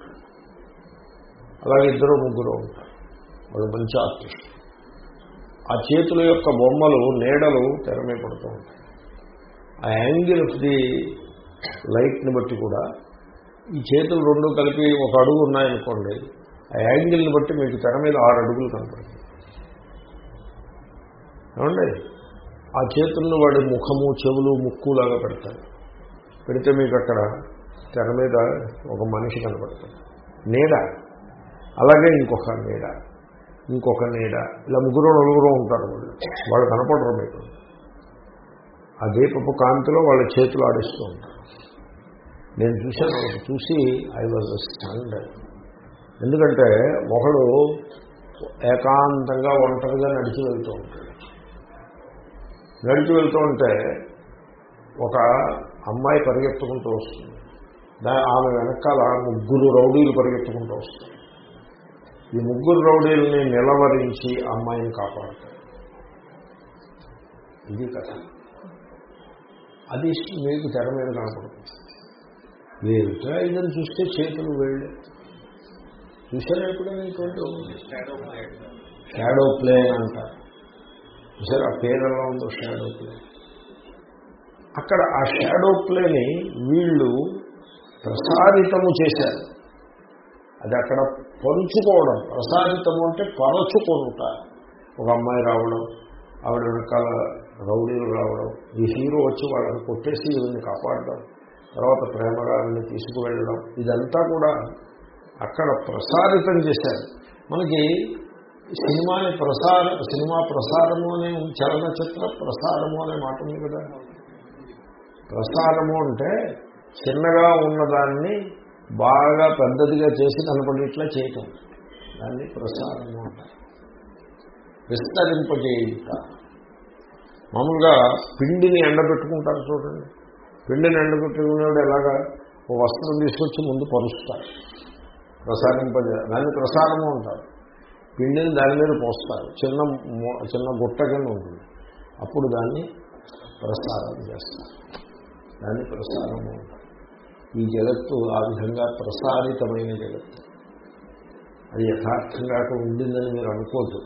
A: అలాగే ఇద్దరు ముగ్గురు ఉంటారు. వాళ్ళు మంచి ఆర్టిస్ట్. ఆ చేతుల యొక్క బొమ్మలు నీడలు తెరమే పడుతూ ఉంటాయి. ఆ యాంగిల్ ఆఫ్ ది లైట్ని బట్టి కూడా ఈ చేతులు రెండు కలిపి ఒక అడుగు ఉన్నాయనుకోండి ఆ యాంగిల్ని బట్టి మీకు తెర మీద ఆరు అడుగులు కనపడుతుంది ఏమండి? ఆ చేతులను వాడి ముఖము చెవులు ముక్కు లాగా పెడతాడు పెడితే మీకు అక్కడ తెర మీద ఒక మనిషి కనపడుతుంది నీడ. అలాగే ఇంకొక నీడ. ఇంకొక నీడ. ఇలా ముగ్గురు నలుగురు ఉంటారు వాళ్ళు. వాళ్ళు కనపడరు మీకు. ఆ దీపపు కాంతిలో వాళ్ళ చేతులు ఆడిస్తూ ఉంటారు. నేను చూశాను ఒకటి చూసి ఐ వాజ్ స్టాండ్ ఎందుకంటే ఒకడు ఏకాంతంగా ఒంటరిగా నడిచి వెళ్తూ ఉంటాడు. నడిచి వెళ్తూ ఉంటే ఒక అమ్మాయి పరిగెత్తుకుంటూ వస్తుంది. ఆమె వెనకాల ముగ్గురు రౌడీలు పరిగెత్తుకుంటూ వస్తుంది ఈ ముగ్గురు రౌడీల్ని నిలవరించి అమ్మాయిని కాపాడతారు. ఇది కథ. అది మీకు తెర మీద కనపడుతుంది. వేరుగా ఇదని చూస్తే చేతులు వేళ్ళు? చూసారా ఎప్పుడైనా ఇటువంటి షాడో ప్లే అంటారు చూసారు ఆ పేరు ఎలా ఉందో? షాడో ప్లే అక్కడ ఆ షాడో ప్లేని వీళ్ళు ప్రసారితము చేశారు. అది అక్కడ పరుచుకోవడం ప్రసాదితము అంటే పరచుకొనుట. ఒక అమ్మాయి రావడం ఆవిడ వెనకాల రౌడీలు రావడం ఈ హీరో వచ్చి వాళ్ళని కొట్టేసి వీళ్ళని కాపాడడం తర్వాత ప్రేమగారిని తీసుకువెళ్ళడం ఇదంతా కూడా అక్కడ ప్రసారితం చేశారు. మనకి సినిమాని ప్రసార సినిమా ప్రసారము అనే చలనచిత్ర ప్రసారము అనే మాట ఉంది కదా. ప్రసారము అంటే చిన్నగా ఉన్నదాన్ని బాగా పెద్దదిగా చేసి కనపడేట్లా చేయటం. దాన్ని ప్రసారము అంటారు విస్తరింపజేయుట. మామూలుగా పిండిని ఎండబెట్టుకుంటారు చూడండి. పిండిని ఎండబెట్టుకునేవాడు ఎలాగా ఓ వస్త్రం తీసుకొచ్చి ముందు పరుస్తారు. ప్రసారింపజే దాన్ని ప్రసారము అంటారు. పిండిని దాని మీద పోస్తారు. చిన్న చిన్న గుట్ట కింద ఉంటుంది. అప్పుడు దాన్ని ప్రసారం చేస్తారు. దాన్ని ప్రసారము అంటారు. ఈ జగత్తు ఆ విధంగా ప్రసారితమైన జగత్తు. అది యథార్థంగా అక్కడ ఉండిందని మీరు అనుకోద్దు.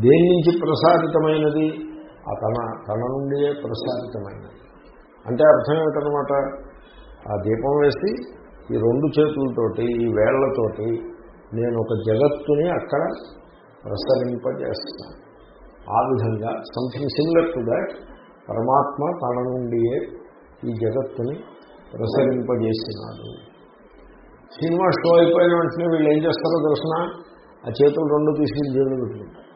A: దేని నుంచి ప్రసారితమైనది? ఆ తన తన నుండియే ప్రసారితమైనది. అంటే అర్థం ఏమిటనమాట ఆ దీపం వేసి ఈ రెండు చేతులతోటి ఈ వేళ్ళతోటి నేను ఒక జగత్తుని అక్కడ ప్రసరింపజేస్తాను. ఆ విధంగా సంథింగ్ సిమిలర్ టు దాట్ పరమాత్మ తన నుండియే ఈ జగత్తుని ప్రసరింపజేసినాడు. సినిమా షో అయిపోయిన వెంటనే వీళ్ళు ఏం చేస్తారో తెలిసిన? ఆ చేతులు రెండు తీసుకుని జైలు పెట్టుకుంటారు.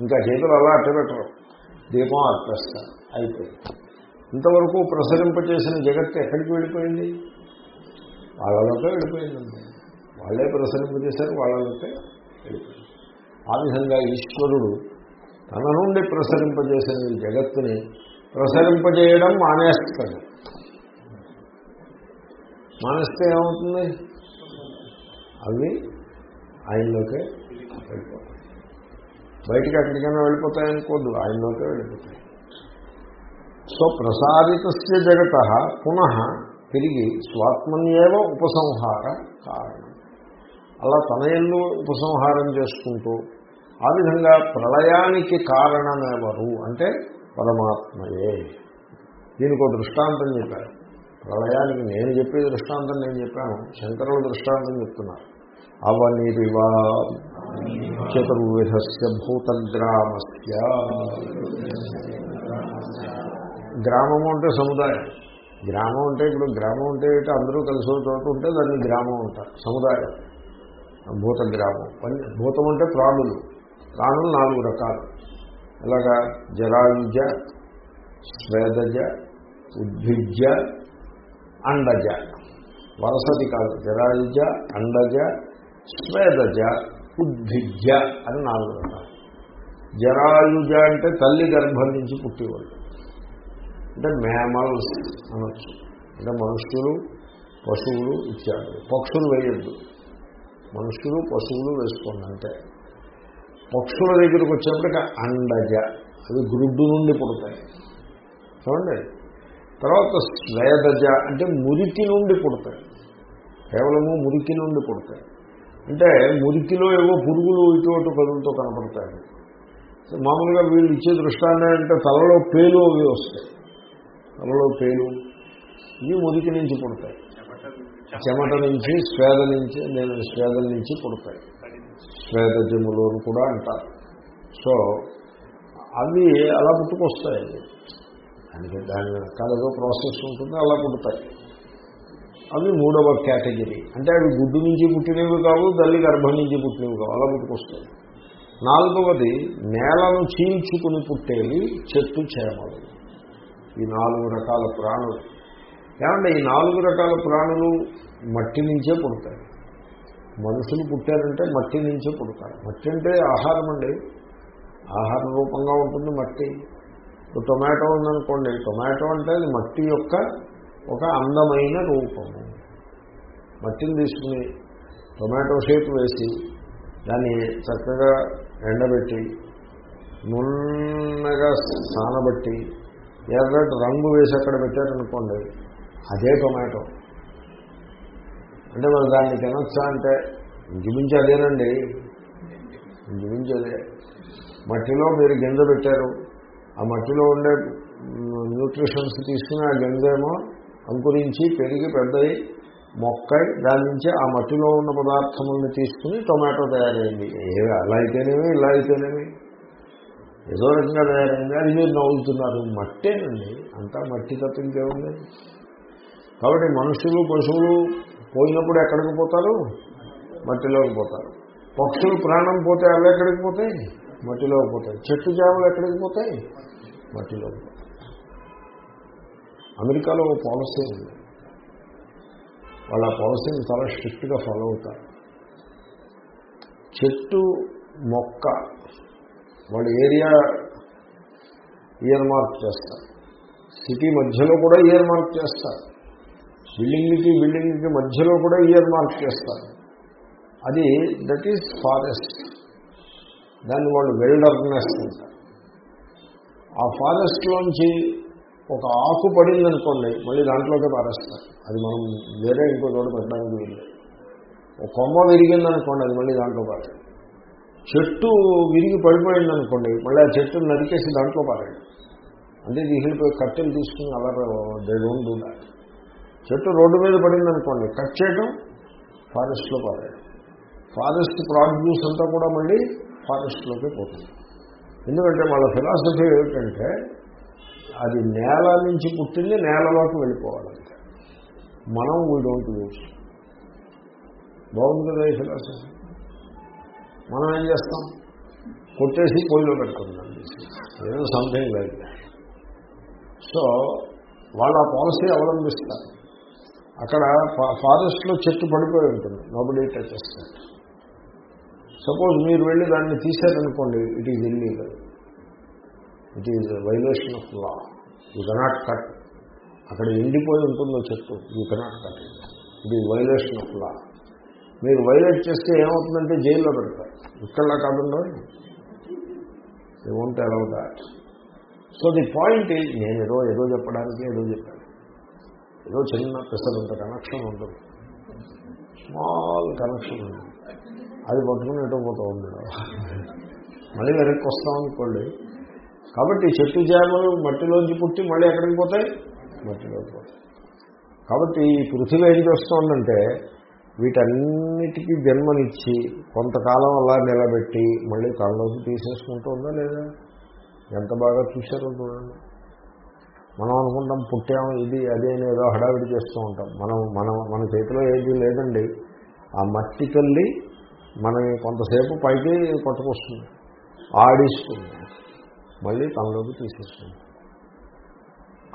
A: ఇంకా చేతులు అలా అట్టబెట్టరు దీపం అర్పేస్తారు అయిపోయింది. ఇంతవరకు ప్రసరింపచేసిన జగత్తు ఎక్కడికి వెళ్ళిపోయింది? వాళ్ళలోకే వెళ్ళిపోయిందండి. వాళ్ళే ప్రసరింపజేశారు వాళ్ళలోకే వెళ్ళిపోయింది. ఆ విధంగా ఈశ్వరుడు తన నుండి ప్రసరింపజేసిన జగత్తుని ప్రసరింపజేయడం మానేస్తాడు. మానేస్తే ఏమవుతుంది? అవి ఆయనలోకే వెళ్ళిపోతాయి. బయటికి ఎక్కడికైనా వెళ్ళిపోతాయనుకోద్దు ఆయనలోకే వెళ్ళిపోతాయి. సో ప్రసారితస్య జగత పునః తిరిగి స్వాత్మన్యేవ ఉపసంహార కారణం. అలా తన ఇల్లు ఉపసంహారం చేసుకుంటూ ఆ విధంగా ప్రళయానికి కారణమెవరు అంటే పరమాత్మయే. దీనికి ఒక దృష్టాంతం చెప్పారు. ప్రళయానికి నేను చెప్పే దృష్టాంతం నేను చెప్పాను. శంకరుల దృష్టాంతం చెప్తున్నారు. అవనిరివా చతుర్విధస్య భూతగ్రామస్య. గ్రామము అంటే సముదాయం. గ్రామం అంటే ఇప్పుడు గ్రామం అంటే అందరూ కలిసి ఒక చోట ఉంటే దాన్ని గ్రామం అంటారు. సముదాయం. భూత గ్రామం పని- భూతం అంటే ప్రాణులు. ప్రాణులు నాలుగు రకాలు. ఎలాగా? జరాయుజ స్వేదజ ఉద్భిజ్య అండజ. వరసది కాదు జరాజ అండజ స్వేదజ ఉద్భిజ అని నాలుగు రకాలు. జరాయుజ అంటే తల్లి గర్భం నుంచి పుట్టేవాళ్ళు అంటే మేమల్స్ అనొచ్చు. అంటే మనుష్యులు పశువులు ఇచ్చాడు పక్షులు వేయద్దు. మనుషులు పశువులు వేసుకోండి అంటే పక్షుల దగ్గరికి వచ్చేప్పటికి అండజ అవి గ్రుడ్డు నుండి పుడతాయి. చూడండి. తర్వాత స్వేదజ అంటే మురికి నుండి పుడతాయి. కేవలము మురికి నుండి పుడతాయి. అంటే మురికిలో ఏవో పురుగులు ఇటువంటి పదులతో కనపడతాయి. మామూలుగా వీళ్ళు ఇచ్చే దృష్టాన్ని అంటే తలలో పేలు అవి వస్తాయి. తలలో పేలు. ఇవి మురికి నుంచి పుడతాయి. చెమట నుంచి స్వేద నుంచి నేను స్వేదల నుంచి పుడతాయి. స్వేదజములు అని కూడా అంటారు. సో అవి అలా పుట్టుకొస్తాయి. దానికి దాని వెనకాల ఏదో ప్రాసెస్ ఉంటుంది అలా పుడతాయి. అవి మూడవ కేటగిరీ. అంటే అవి గుడ్డు నుంచి పుట్టినవి కావు తల్లి గర్భం నుంచి పుట్టినవి కావు అలా పుట్టుకొస్తాయి. నాలుగవది నేలను చీల్చుకుని పుట్టేవి చెట్టు చేమలు. ఈ నాలుగు రకాల ప్రాణులు. ఏమంటే ఈ నాలుగు రకాల ప్రాణులు మట్టి నుంచే పుడతాయి. మనుషులు పుట్టారంటే మట్టి నుంచే పుడతారు మట్టి అంటే ఆహారం అండి. ఆహార రూపంగా ఉంటుంది మట్టి. ఇప్పుడు టొమాటో ఉందనుకోండి టొమాటో అంటే అది మట్టి యొక్క ఒక అందమైన రూపము మట్టిని తీసుకుని టొమాటో షేప్ వేసి దాన్ని చక్కగా ఎండబెట్టి నున్నగా సానబెట్టి ఎర్రటి రంగు వేసి అక్కడ పెట్టారనుకోండి అదే టొమాటో. అంటే మరి దాన్ని తినొచ్చా అంటే ఇంచుమించి అదేనండి. ఇంచుమించి అదే. మట్టిలో మీరు గింజ పెట్టారు ఆ మట్టిలో ఉండే న్యూట్రిషన్స్ తీసుకుని ఆ గంజేమో అంకురించి పెరిగి పెద్దయి మొక్కై దాని నుంచి ఆ మట్టిలో ఉన్న పదార్థములను తీసుకుని టొమాటో తయారైంది. ఏవి అలా అయితేనేమి ఇలా అయితేనేమి? ఏదో రకంగా తయారైంది. అది మీరు నవ్వుతున్నారు. మట్టేనండి. అంతా మట్టి తప్ప ఇంకేముంది కాబట్టి మనుషులు పశువులు పోయినప్పుడు ఎక్కడికి పోతారు? మట్టిలోకి పోతారు. పక్షులు ప్రాణం పోతే అవి ఎక్కడికి పోతాయి? మట్టిలోకి పోతాయి. చెట్టు చేపలు ఎక్కడికి పోతాయి? మట్టిలోకి అమెరికాలో ఓ పాలసీ ఉంది. వాళ్ళ ఆ పాలసీని చాలా స్ట్రిక్ట్గా ఫాలో అవుతారు. చెట్టు మొక్క వాళ్ళ ఏరియా ఇయర్ మార్క్ చేస్తారు. సిటీ మధ్యలో కూడా ఇయర్ మార్క్ చేస్తారు. బిల్డింగ్కి బిల్డింగ్కి మధ్యలో కూడా ఇయర్ మార్క్ చేస్తారు. అది దట్ ఈజ్ ఫారెస్ట్ దాన్ని వాళ్ళు వెల్డర్నెస్ అంటారు. ఆ ఫారెస్ట్లోంచి ఒక ఆకు పడింది అనుకోండి మళ్ళీ దాంట్లోకే పారేస్తారు. అది మనం వేరే ఇంకో చోట పెట్టడానికి వీళ్ళు ఒక కొమ్మ విరిగిందనుకోండి అది మళ్ళీ దాంట్లో పారాడు చెట్టు విరిగి పడిపోయిందనుకోండి మళ్ళీ ఆ చెట్టును నరికేసి దాంట్లో పారాడు అంటే దిగిలిపోయి కట్టెలు తీసుకుని అలా దేవుడు చెట్టు రోడ్డు మీద పడిందనుకోండి కట్ చేయడం ఫారెస్ట్లో పారాడు ఫారెస్ట్ ప్రాడ్యూస్ అంతా కూడా మళ్ళీ ఫారెస్ట్లోకి పోతుంది. ఎందుకంటే వాళ్ళ ఫిలాసఫీ ఏమిటంటే అది నేల నుంచి పుట్టింది నేలలోకి వెళ్ళిపోవాలంటే మనం వీ డోంట్ యూస్ బాగుంది కదా ఈ ఫిలాసఫీ? మనం ఏం చేస్తాం? కొట్టేసి పొయ్యిలో పెట్టుకుందాం ఏదో సంథింగ్ లైక్ సో వాళ్ళు ఆ పాలసీ అవలంబిస్తారు. అక్కడ ఫారెస్ట్లో చెట్టు పడిపోయి ఉంటుంది. నోబడి టచెస్ సపోజ్ మీరు వెళ్ళి దాన్ని తీశారనుకోండి it is illegal it is violation of law you cannot cut అక్కడ ఎండిపోయి ఉంటుందో చెట్టు. You cannot cut it is violation of law మీరు వైలేట్ చేస్తే ఏమవుతుందంటే జైల్లో పెడతారు. ఇక్కడలా కాకుండా won't allow that so the point నేను ఏదో ఏదో చెప్పడానికి ఏదో చెప్పాను. ఏదో చిన్న పెసరంత కనెక్షన్ ఉంటుంది. స్మాల్ కనెక్షన్ ఉంటుంది. అది పట్టుకుని ఎటో పోతూ మళ్ళీ వెనక్కి వస్తాం అనుకోండి. కాబట్టి చెట్టు చేపలు మట్టిలోంచి పుట్టి మళ్ళీ ఎక్కడికి పోతాయి? మట్టిలోకి పోతాయి. కాబట్టి ఈ పృథివీ ఏం చేస్తోందంటే వీటన్నిటికీ జన్మనిచ్చి కొంతకాలం అలా నిలబెట్టి మళ్ళీ కళ్ళలోకి తీసేసుకుంటుందా లేదా? ఎంత బాగా చూశారో చూడండి. మనం అనుకుంటాం పుట్టాం ఇది అదే ఏదో హడావిడి చేస్తూ ఉంటాం. మనం మనం మన చేతిలో ఏది లేదండి. ఆ మట్టి మనని మనం కొంతసేపు పైకి పట్టుకొస్తుంది. ఆడిస్తుంది. మళ్ళీ తనలోకి తీసేస్తుంది.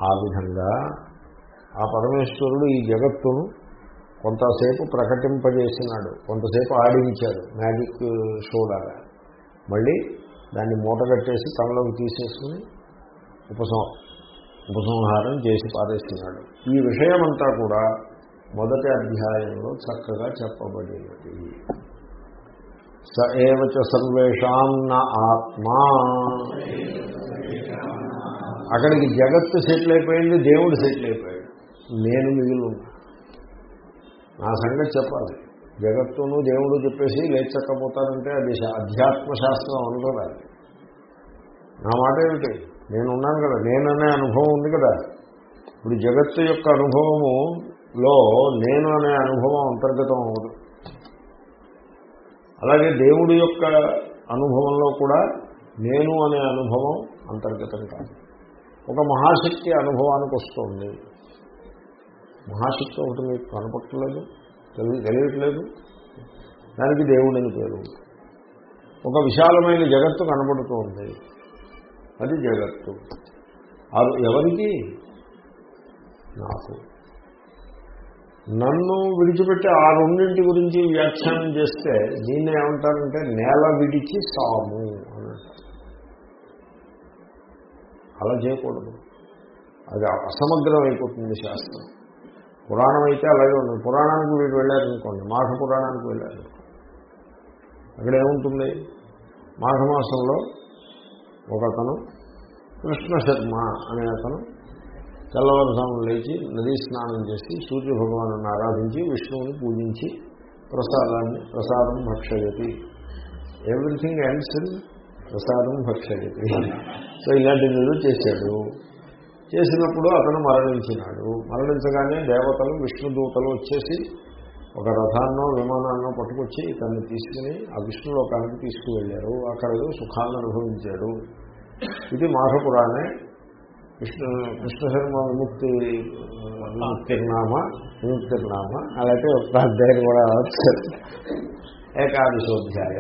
A: ఆ విధంగా ఆ పరమేశ్వరుడు ఈ జగత్తును కొంతసేపు ప్రకటింపజేసినాడు. కొంతసేపు ఆడించాడు. మ్యాజిక్ షోలాగా మళ్ళీ దాన్ని మూటగట్టేసి తనలోకి తీసేసుకుని ఉపసం ఉపసంహారం చేసి పారేస్తున్నాడు. ఈ విషయమంతా కూడా మొదటి అధ్యాయంలో చక్కగా చెప్పబడినది స ఏవచ సర్వేషాం న ఆత్మా అక్కడికి జగత్తు సెటిల్ అయిపోయింది దేవుడు సెటిల్ అయిపోయాడు. నేను మిగిలి నా సంగతి చెప్పాలి. జగత్తును దేవుడు చెప్పేసి లేచక్కపోతానంటే అది అధ్యాత్మ శాస్త్రం అనుకోవాలి నా మాట ఏమిటి? నేను ఉన్నాను కదా నేననే అనుభవం ఉంది కదా. ఇప్పుడు జగత్తు యొక్క అనుభవములో నేను అనే అనుభవం అంతర్గతం అవ్వదు. అలాగే దేవుడి యొక్క అనుభవంలో కూడా నేను అనే అనుభవం అంతర్గతం కాదు. ఒక మహాశక్తి అనుభవానికి వస్తుంది. మహాశక్తి ఒకటి మీకు కనపట్టలేదు తెలియట్లేదు. దానికి దేవుడని పేరు. ఒక విశాలమైన జగత్తు కనబడుతోంది అది జగత్తు. అది ఎవరికి? నాకు. నన్ను విడిచిపెట్టి ఆ రెండింటి గురించి వ్యాఖ్యానం చేస్తే దీన్ని ఏమంటారంటే నేల విడిచి సాము అని అలా చేయకూడదు. అది అసమగ్రం అయిపోతుంది శాస్త్రం. పురాణం అయితే అలాగే ఉంటుంది పురాణానికి వీడు వెళ్ళారనుకోండి మాఘ పురాణానికి వెళ్ళారు. అక్కడ ఏముంటుంది? మాఘమాసంలో ఒక అతను కృష్ణ శర్మ అనే అతను తెల్లవారుజామున లేచి నదీ స్నానం చేసి సూర్య భగవాను ఆరాధించి విష్ణువుని పూజించి ప్రసాదాన్ని ప్రసాదం భక్షయతి. ఎవ్రీథింగ్ ఎండ్స్ ప్రసాదం భక్షయతి. సో ఇలాంటి నిలు చేశాడు. చేసినప్పుడు అతను మరణించినాడు. మరణించగానే దేవతలు విష్ణుదూతలు వచ్చేసి ఒక రథాన్నో విమానాన్నో పట్టుకొచ్చి తను తీసుకుని ఆ విష్ణులోకానికి తీసుకువెళ్ళారు. అక్కడ ఏదో సుఖాన్ని అనుభవించాడు. ఇది మాఘపురాణే. విష్ణు కృష్ణశర్మ విముక్తి విముక్తిర్నామ విముక్తిర్నామ అలాగే ఒక అధ్యాయం కూడా ఏకాదశోధ్యాయ.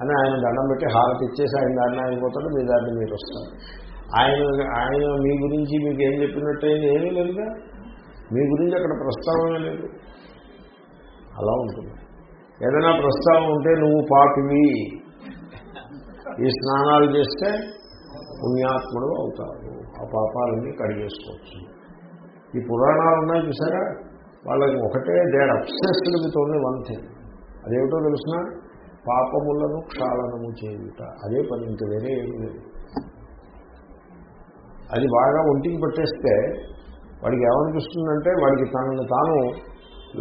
A: అని ఆయన దండం పెట్టి హారతి ఇచ్చేసి ఆయన దాన్ని ఆయన పోతాడు మీ దాన్ని మీరు వస్తారు. ఆయన ఆయన మీ గురించి మీకు ఏం చెప్పినట్టు ఏమీ లేదుగా. మీ గురించి అక్కడ ప్రస్తావన లేదు. అలా ఉంటుంది. ఏదైనా ప్రస్తావన ఉంటే నువ్వు పాపివి. ఈ స్నానాలు చేస్తే పుణ్యాత్ముడు అవుతారు ఆ పాపాలన్నీ కడిగేసుకోవచ్చు. ఈ పురాణాలు ఉన్నాయి చూసారా? వాళ్ళకి ఒకటే they're obsessed with only one thing అదేమిటో తెలిసిన? పాపములను క్షాళనము చేయుట. అదే పని ఇంక వేరే ఏమి లేదు. అది బాగా ఒంటికి పట్టేస్తే వాడికి ఏమనిపిస్తుందంటే వాడికి తనని తాను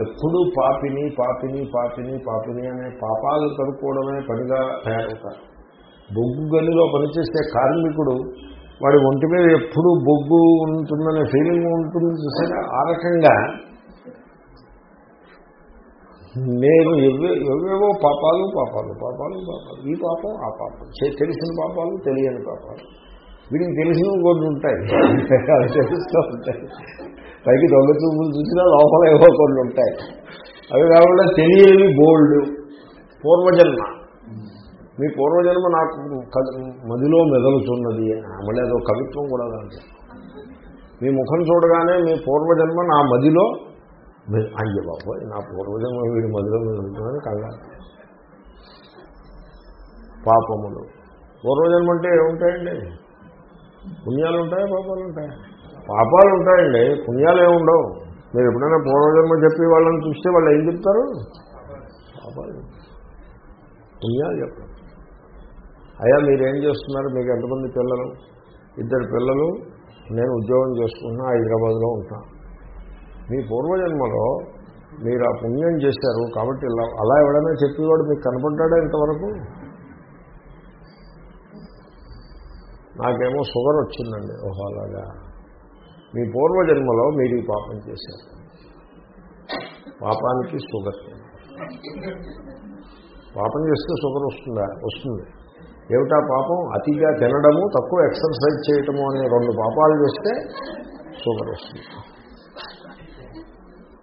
A: ఎప్పుడూ పాపిని పాపిని పాపిని పాపిని అనే పాపాలు కడుక్కోవడమే పనిగా తయారవుతారు బొగ్గు గనిలో పనిచేసే కార్మికుడు వాడి ఒంటి మీద ఎప్పుడూ బొగ్గు ఉంటుందనే ఫీలింగ్ ఉంటుంది చూసారా? ఆ రకంగా నేను ఎవేవో పాపాలు పాపాలు పాపాలు పాపాలు. ఈ పాపం ఆ పాపం. తెలిసిన పాపాలు తెలియని పాపాలు. వీడికి తెలిసిన కొన్ని ఉంటాయి. అవి తెలుస్తూ ఉంటాయి. పైకి దొంగ చూపులు చూసినా లోపల ఏవో కొన్ని ఉంటాయి. అవి కాకుండా తెలియని బోల్డ్. పూర్వజన్మ. మీ పూర్వజన్మ నాకు మదిలో మెదలుతున్నది మళ్ళీ అదో కవిత్వం కూడా దాంట్లో మీ ముఖం చూడగానే మీ పూర్వజన్మ నా మదిలో అయ్య బాబోయ్ నా పూర్వజన్మ వీడి మదిలో మెదులుతుందని కంగారు పాపములు. పూర్వజన్మ అంటే ఏముంటాయండి? పుణ్యాలు ఉంటాయా పాపాలు ఉంటాయా పాపాలు ఉంటాయండి పుణ్యాలు ఏముండవు. మీరు ఎప్పుడైనా పూర్వజన్మ చెప్పి వాళ్ళని చూస్తే వాళ్ళు ఏం చెప్తారు? పాపాలు. పుణ్యాలు చెప్పండి అయ్యా మీరేం చేస్తున్నారు? మీకు ఎంతమంది పిల్లలు? ఇద్దరు పిల్లలు నేను ఉద్యోగం చేసుకున్నా హైదరాబాద్లో ఉంటాను మీ పూర్వజన్మలో మీరు ఆ పుణ్యం చేశారు కాబట్టి ఇలా అలా ఎవడైనా చెప్పేవాడు మీకు కనపడ్డాడా ఇంతవరకు? నాకేమో షుగర్ వచ్చిందండి. ఓహో అలాగా. మీ పూర్వజన్మలో మీరు ఈ పాపం చేశారు. పాపానికి షుగర్. పాపం చేస్తే షుగర్ వస్తుందా? వస్తుంది. ఏమిటా పాపం? అతిగా తినడము తక్కువ ఎక్సర్సైజ్ చేయటము అనే రెండు పాపాలు చేస్తే షుగర్ వస్తుంది.